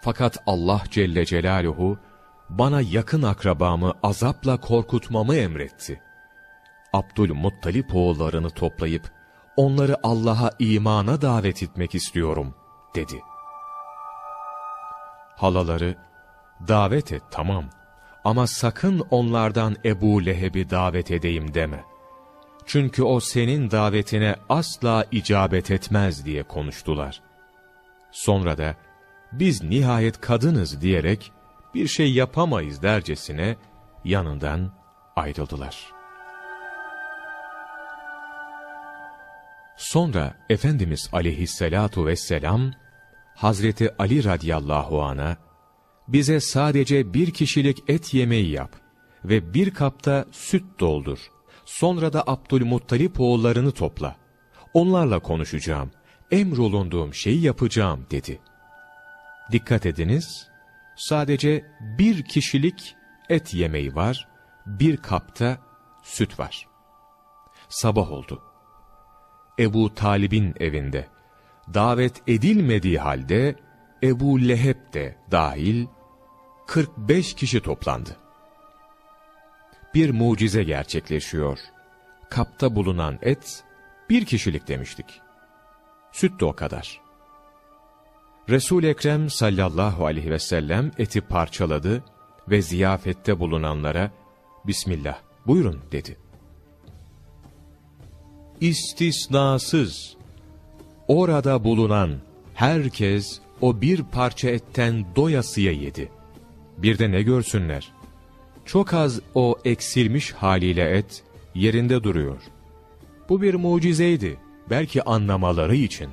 Fakat Allah Celle Celaluhu, bana yakın akrabamı azapla korkutmamı emretti. Abdülmuttalip oğullarını toplayıp, onları Allah'a imana davet etmek istiyorum, dedi. Halaları, davet et tamam ama sakın onlardan Ebu Leheb'i davet edeyim deme. Çünkü o senin davetine asla icabet etmez diye konuştular. Sonra da biz nihayet kadınız diyerek bir şey yapamayız dercesine yanından ayrıldılar. Sonra Efendimiz aleyhissalatu vesselam Hazreti Ali radıyallahu ana bize sadece bir kişilik et yemeği yap ve bir kapta süt doldur. Sonra da Abdülmuttalip oğullarını topla. Onlarla konuşacağım. Emrolunduğum şeyi yapacağım dedi. Dikkat ediniz, sadece bir kişilik et yemeği var, bir kapta süt var. Sabah oldu. Ebu Talib'in evinde, davet edilmediği halde Ebu Leheb de dahil 45 kişi toplandı. Bir mucize gerçekleşiyor. Kapta bulunan et bir kişilik demiştik. Süt de o kadar. Resul Ekrem sallallahu aleyhi ve sellem eti parçaladı ve ziyafette bulunanlara Bismillah buyurun dedi. istisnasız orada bulunan herkes o bir parça etten doyasıya yedi. Bir de ne görsünler? Çok az o eksilmiş haliyle et yerinde duruyor. Bu bir mucizeydi. Belki anlamaları için.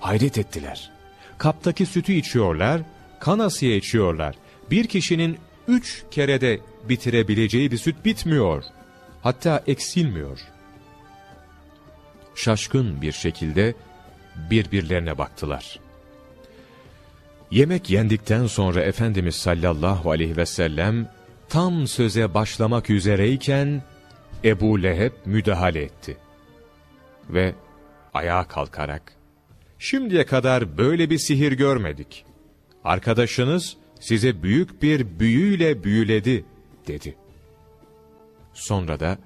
Hayret ettiler. Kaptaki sütü içiyorlar, kanasıya içiyorlar. Bir kişinin üç kerede bitirebileceği bir süt bitmiyor. Hatta eksilmiyor. Şaşkın bir şekilde birbirlerine baktılar. Yemek yendikten sonra Efendimiz sallallahu aleyhi ve sellem tam söze başlamak üzereyken Ebu Leheb müdahale etti. Ve ayağa kalkarak, şimdiye kadar böyle bir sihir görmedik. Arkadaşınız size büyük bir büyüyle büyüledi, dedi. Sonra da,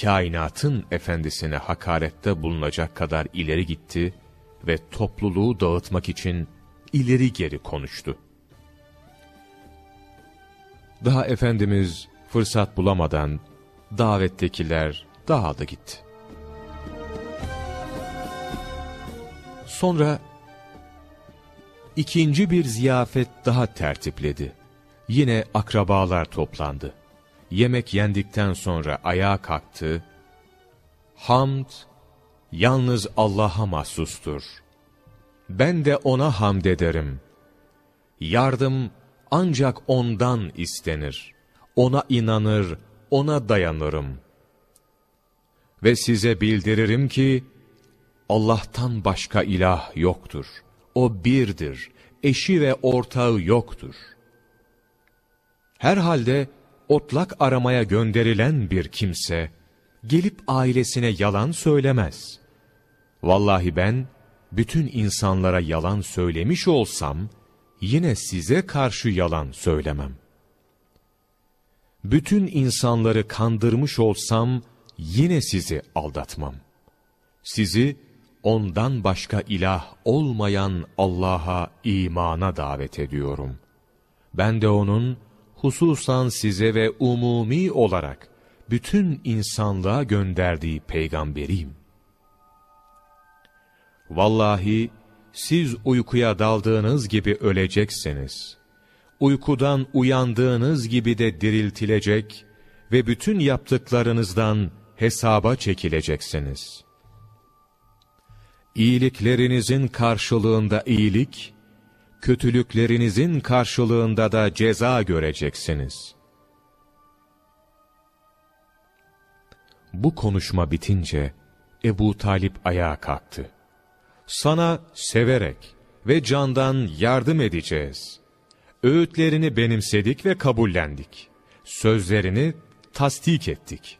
kainatın efendisine hakarette bulunacak kadar ileri gitti ve topluluğu dağıtmak için ileri geri konuştu. Daha Efendimiz fırsat bulamadan davettekiler dağıldı gitti. Sonra ikinci bir ziyafet daha tertipledi. Yine akrabalar toplandı. Yemek yendikten sonra ayağa kalktı. Hamd yalnız Allah'a mahsustur. Ben de ona hamd ederim. Yardım ancak ondan istenir. Ona inanır, ona dayanırım. Ve size bildiririm ki, Allah'tan başka ilah yoktur. O birdir, eşi ve ortağı yoktur. Herhalde otlak aramaya gönderilen bir kimse, gelip ailesine yalan söylemez. Vallahi ben, bütün insanlara yalan söylemiş olsam, yine size karşı yalan söylemem. Bütün insanları kandırmış olsam, yine sizi aldatmam. Sizi, ondan başka ilah olmayan Allah'a imana davet ediyorum. Ben de onun, hususan size ve umumi olarak, bütün insanlığa gönderdiği peygamberiyim. Vallahi siz uykuya daldığınız gibi öleceksiniz. Uykudan uyandığınız gibi de diriltilecek ve bütün yaptıklarınızdan hesaba çekileceksiniz. İyiliklerinizin karşılığında iyilik, kötülüklerinizin karşılığında da ceza göreceksiniz. Bu konuşma bitince Ebu Talip ayağa kalktı sana severek ve candan yardım edeceğiz. Öğütlerini benimsedik ve kabullendik. Sözlerini tasdik ettik.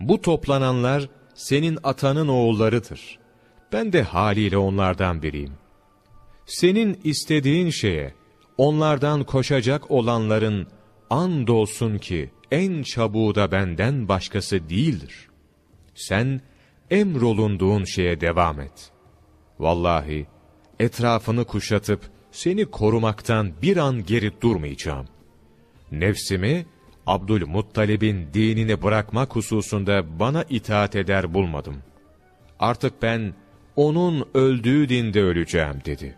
Bu toplananlar senin atanın oğullarıdır. Ben de haliyle onlardan biriyim. Senin istediğin şeye, onlardan koşacak olanların andolsun ki en çabuğu da benden başkası değildir. Sen emrolunduğun şeye devam et. Vallahi etrafını kuşatıp seni korumaktan bir an geri durmayacağım. Nefsimi Abdülmuttalib'in dinini bırakmak hususunda itaat itaat eder bulmadım. Artık ben onun öldüğü dinde öleceğim dedi.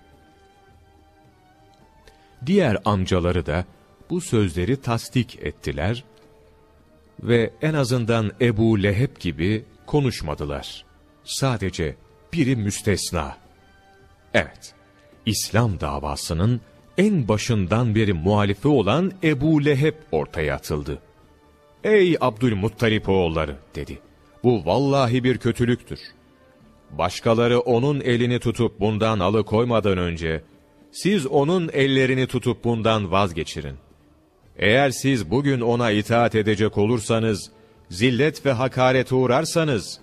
Diğer amcaları da bu sözleri tasdik ettiler ve en azından Ebu Leheb gibi konuşmadılar. Sadece biri müstesna. Evet, İslam davasının en başından beri muhalifi olan Ebu Leheb ortaya atıldı. Ey Abdülmuttalip oğulları dedi. Bu vallahi bir kötülüktür. Başkaları onun elini tutup bundan alıkoymadan önce, siz onun ellerini tutup bundan vazgeçirin. Eğer siz bugün ona itaat edecek olursanız, zillet ve hakaret uğrarsanız,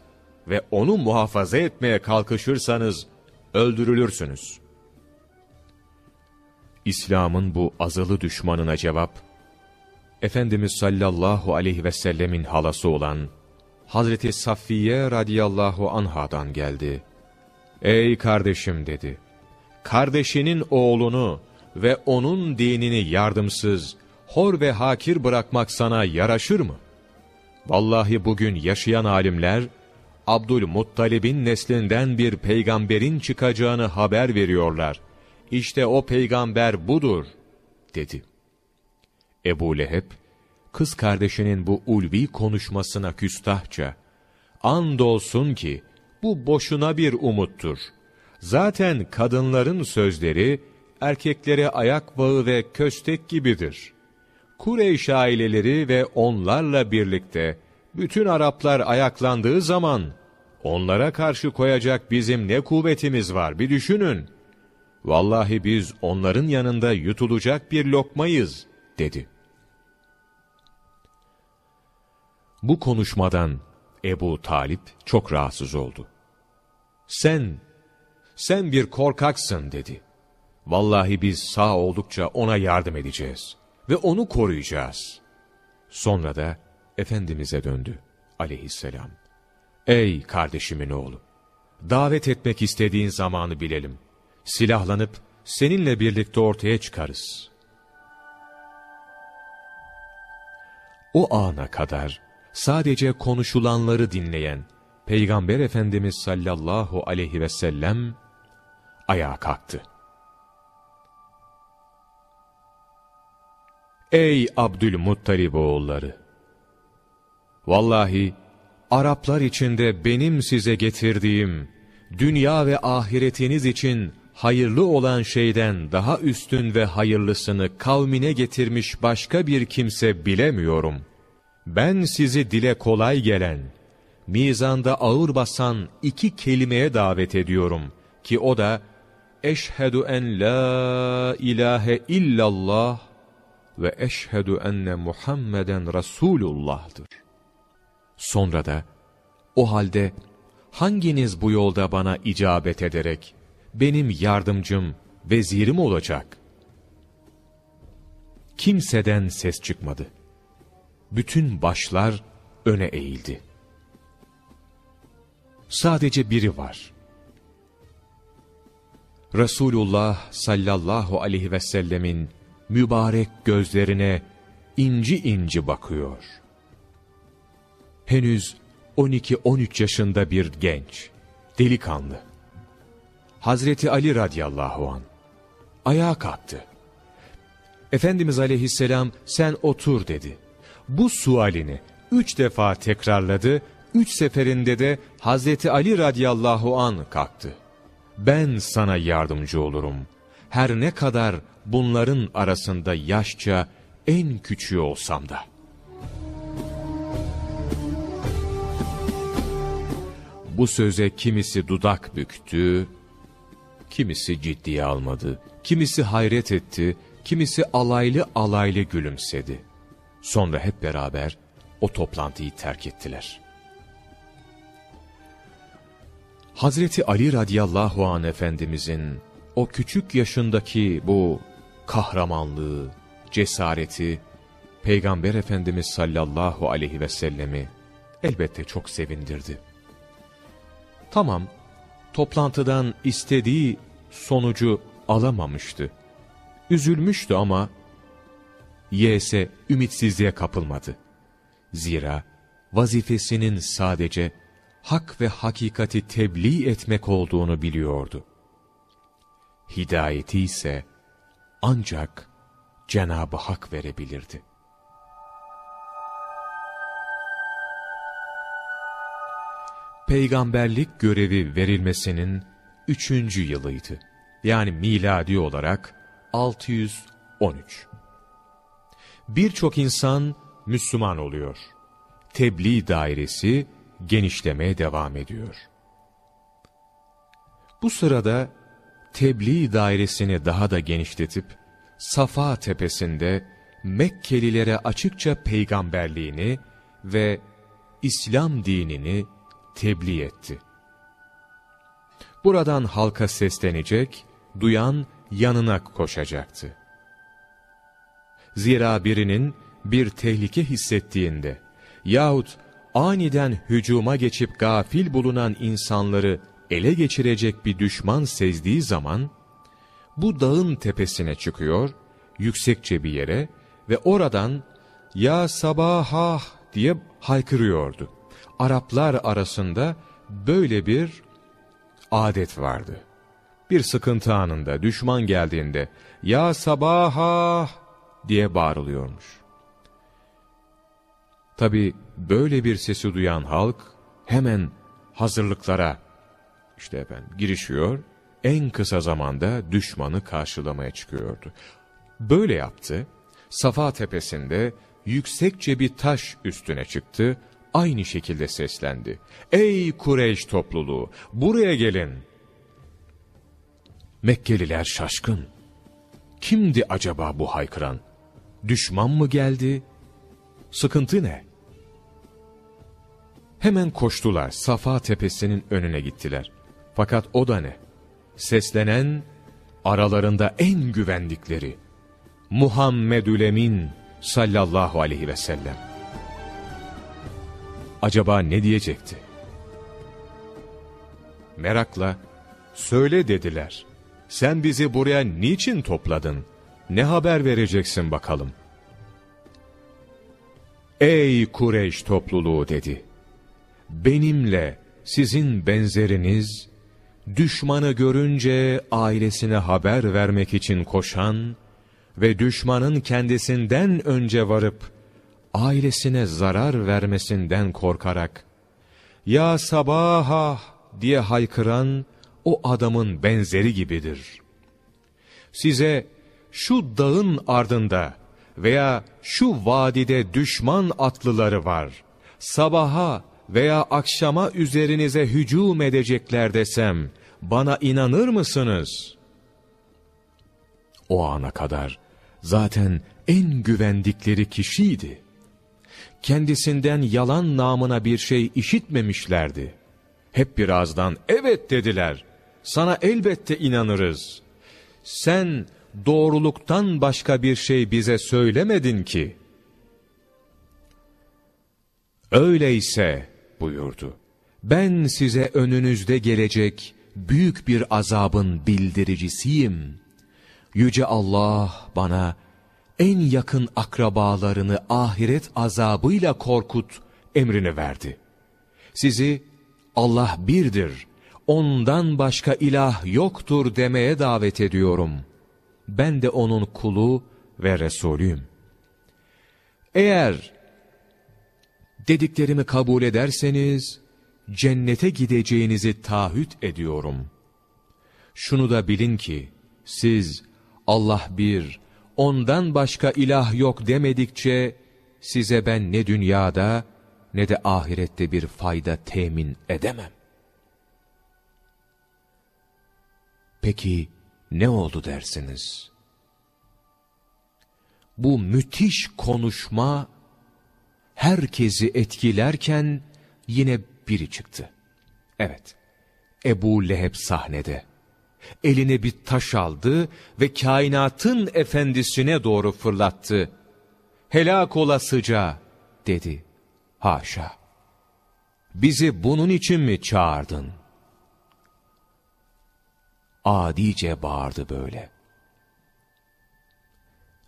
ve onu muhafaza etmeye kalkışırsanız öldürülürsünüz. İslam'ın bu azılı düşmanına cevap, Efendimiz sallallahu aleyhi ve sellemin halası olan Hazreti Safiye radiyallahu anhadan geldi. Ey kardeşim dedi, kardeşinin oğlunu ve onun dinini yardımsız, hor ve hakir bırakmak sana yaraşır mı? Vallahi bugün yaşayan alimler, Abdülmuttalib'in neslinden bir peygamberin çıkacağını haber veriyorlar. İşte o peygamber budur, dedi. Ebu Leheb, kız kardeşinin bu ulvi konuşmasına küstahça, andolsun ki bu boşuna bir umuttur. Zaten kadınların sözleri, erkeklere ayak bağı ve köstek gibidir. Kureyş aileleri ve onlarla birlikte, bütün Araplar ayaklandığı zaman, onlara karşı koyacak bizim ne kuvvetimiz var bir düşünün. Vallahi biz onların yanında yutulacak bir lokmayız, dedi. Bu konuşmadan Ebu Talip çok rahatsız oldu. Sen, sen bir korkaksın dedi. Vallahi biz sağ oldukça ona yardım edeceğiz ve onu koruyacağız. Sonra da Efendimiz'e döndü aleyhisselam. Ey kardeşimin oğlu! Davet etmek istediğin zamanı bilelim. Silahlanıp seninle birlikte ortaya çıkarız. O ana kadar sadece konuşulanları dinleyen Peygamber Efendimiz sallallahu aleyhi ve sellem ayağa kalktı. Ey Abdülmuttalib oğulları! Vallahi Araplar içinde benim size getirdiğim dünya ve ahiretiniz için hayırlı olan şeyden daha üstün ve hayırlısını kavmine getirmiş başka bir kimse bilemiyorum. Ben sizi dile kolay gelen, mizanda ağır basan iki kelimeye davet ediyorum ki o da eşhedü en la ilahe illallah ve eşhedü enne Muhammeden Resulullah'dır. Sonra da o halde hanginiz bu yolda bana icabet ederek benim yardımcım, vezirim olacak? Kimseden ses çıkmadı. Bütün başlar öne eğildi. Sadece biri var. Resulullah sallallahu aleyhi ve sellemin mübarek gözlerine inci inci bakıyor. Henüz 12-13 yaşında bir genç, delikanlı. Hazreti Ali radıyallahu an ayağa kalktı. Efendimiz aleyhisselam sen otur dedi. Bu sualini üç defa tekrarladı, üç seferinde de Hazreti Ali radıyallahu an kalktı. Ben sana yardımcı olurum. Her ne kadar bunların arasında yaşça en küçüğü olsam da. Bu söze kimisi dudak büktü, kimisi ciddiye almadı, kimisi hayret etti, kimisi alaylı alaylı gülümsedi. Sonra hep beraber o toplantıyı terk ettiler. Hazreti Ali radıyallahu an Efendimizin o küçük yaşındaki bu kahramanlığı, cesareti, Peygamber Efendimiz sallallahu aleyhi ve sellemi elbette çok sevindirdi. Tamam, toplantıdan istediği sonucu alamamıştı. Üzülmüştü ama Y'se ümitsizliğe kapılmadı. Zira vazifesinin sadece hak ve hakikati tebliğ etmek olduğunu biliyordu. Hidayeti ise ancak Cenab-ı Hak verebilirdi. Peygamberlik görevi verilmesinin üçüncü yılıydı. Yani miladi olarak 613. Birçok insan Müslüman oluyor. Tebliğ dairesi genişlemeye devam ediyor. Bu sırada tebliğ dairesini daha da genişletip Safa tepesinde Mekkelilere açıkça peygamberliğini ve İslam dinini tebliğ etti. Buradan halka seslenecek, duyan yanına koşacaktı. Zira birinin bir tehlike hissettiğinde yahut aniden hücuma geçip gafil bulunan insanları ele geçirecek bir düşman sezdiği zaman, bu dağın tepesine çıkıyor, yüksekçe bir yere ve oradan ''Ya sabahah'' diye haykırıyordu. Araplar arasında böyle bir adet vardı. Bir sıkıntı anında, düşman geldiğinde, ''Ya sabaha!'' diye bağırılıyormuş. Tabi böyle bir sesi duyan halk hemen hazırlıklara işte efendim girişiyor, en kısa zamanda düşmanı karşılamaya çıkıyordu. Böyle yaptı, Safa tepesinde yüksekçe bir taş üstüne çıktı, aynı şekilde seslendi. Ey Kureyş topluluğu, buraya gelin. Mekkeliler şaşkın. Kimdi acaba bu haykıran? Düşman mı geldi? Sıkıntı ne? Hemen koştular, Safa tepesinin önüne gittiler. Fakat o da ne? Seslenen, aralarında en güvendikleri, Muhammedül Emin sallallahu aleyhi ve sellem. Acaba ne diyecekti? Merakla, söyle dediler. Sen bizi buraya niçin topladın? Ne haber vereceksin bakalım? Ey Kureyş topluluğu dedi. Benimle sizin benzeriniz, düşmanı görünce ailesine haber vermek için koşan ve düşmanın kendisinden önce varıp ailesine zarar vermesinden korkarak ''Ya sabaha!'' diye haykıran o adamın benzeri gibidir. Size şu dağın ardında veya şu vadide düşman atlıları var. Sabaha veya akşama üzerinize hücum edecekler desem, bana inanır mısınız? O ana kadar zaten en güvendikleri kişiydi. Kendisinden yalan namına bir şey işitmemişlerdi. Hep birazdan evet dediler. Sana elbette inanırız. Sen doğruluktan başka bir şey bize söylemedin ki. Öyleyse buyurdu. Ben size önünüzde gelecek büyük bir azabın bildiricisiyim. Yüce Allah bana en yakın akrabalarını ahiret azabıyla korkut emrini verdi. Sizi Allah birdir, ondan başka ilah yoktur demeye davet ediyorum. Ben de onun kulu ve Resulüyüm. Eğer dediklerimi kabul ederseniz, cennete gideceğinizi taahhüt ediyorum. Şunu da bilin ki, siz Allah bir, ondan başka ilah yok demedikçe, size ben ne dünyada ne de ahirette bir fayda temin edemem. Peki ne oldu dersiniz? Bu müthiş konuşma herkesi etkilerken yine biri çıktı. Evet, Ebu Leheb sahnede. Eline bir taş aldı ve kainatın efendisine doğru fırlattı. Helak olasıca dedi. Haşa. Bizi bunun için mi çağırdın? Adice bağırdı böyle.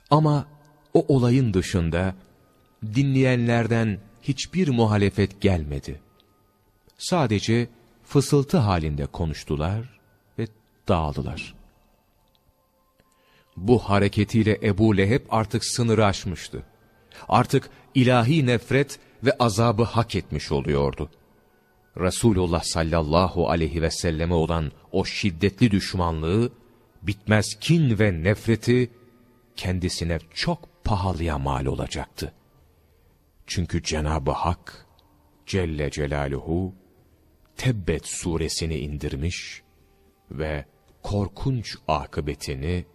Ama o olayın dışında dinleyenlerden hiçbir muhalefet gelmedi. Sadece fısıltı halinde konuştular dağıldılar. Bu hareketiyle Ebu Leheb artık sınırı aşmıştı. Artık ilahi nefret ve azabı hak etmiş oluyordu. Resulullah sallallahu aleyhi ve selleme olan o şiddetli düşmanlığı, bitmez kin ve nefreti kendisine çok pahalıya mal olacaktı. Çünkü Cenab-ı Hak Celle Celaluhu Tebbet suresini indirmiş ve korkunç akıbetini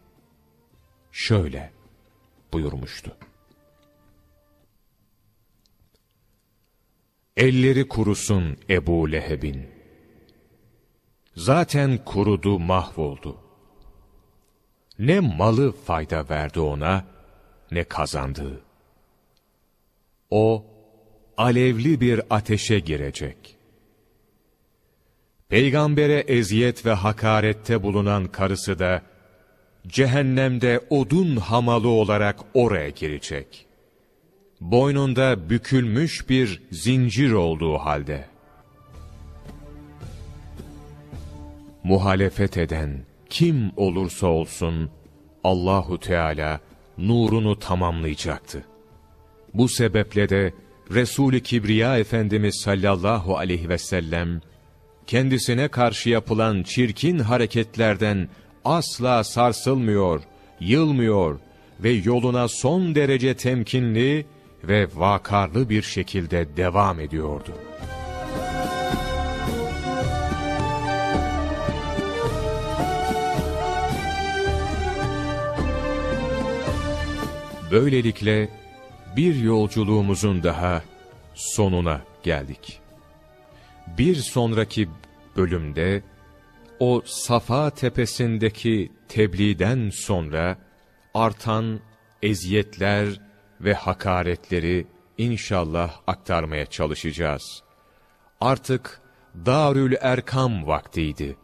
şöyle buyurmuştu. Elleri kurusun Ebu Leheb'in. Zaten kurudu mahvoldu. Ne malı fayda verdi ona, ne kazandığı. O, alevli bir ateşe girecek. Peygambere eziyet ve hakarette bulunan karısı da, cehennemde odun hamalı olarak oraya girecek. Boynunda bükülmüş bir zincir olduğu halde. muhalefet eden kim olursa olsun Allahu Teala nurunu tamamlayacaktı. Bu sebeple de Resul-i Kibriya Efendimiz sallallahu aleyhi ve sellem kendisine karşı yapılan çirkin hareketlerden asla sarsılmıyor, yılmıyor ve yoluna son derece temkinli ve vakarlı bir şekilde devam ediyordu. Böylelikle bir yolculuğumuzun daha sonuna geldik. Bir sonraki bölümde o Safa tepesindeki tebliğden sonra artan eziyetler ve hakaretleri inşallah aktarmaya çalışacağız. Artık Darül Erkam vaktiydi.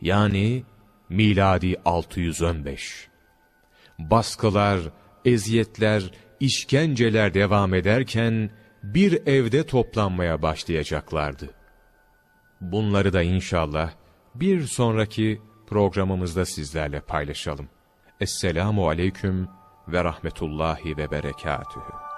Yani miladi 615. Baskılar, eziyetler, işkenceler devam ederken bir evde toplanmaya başlayacaklardı. Bunları da inşallah bir sonraki programımızda sizlerle paylaşalım. Esselamu aleyküm ve rahmetullahi ve berekatühü.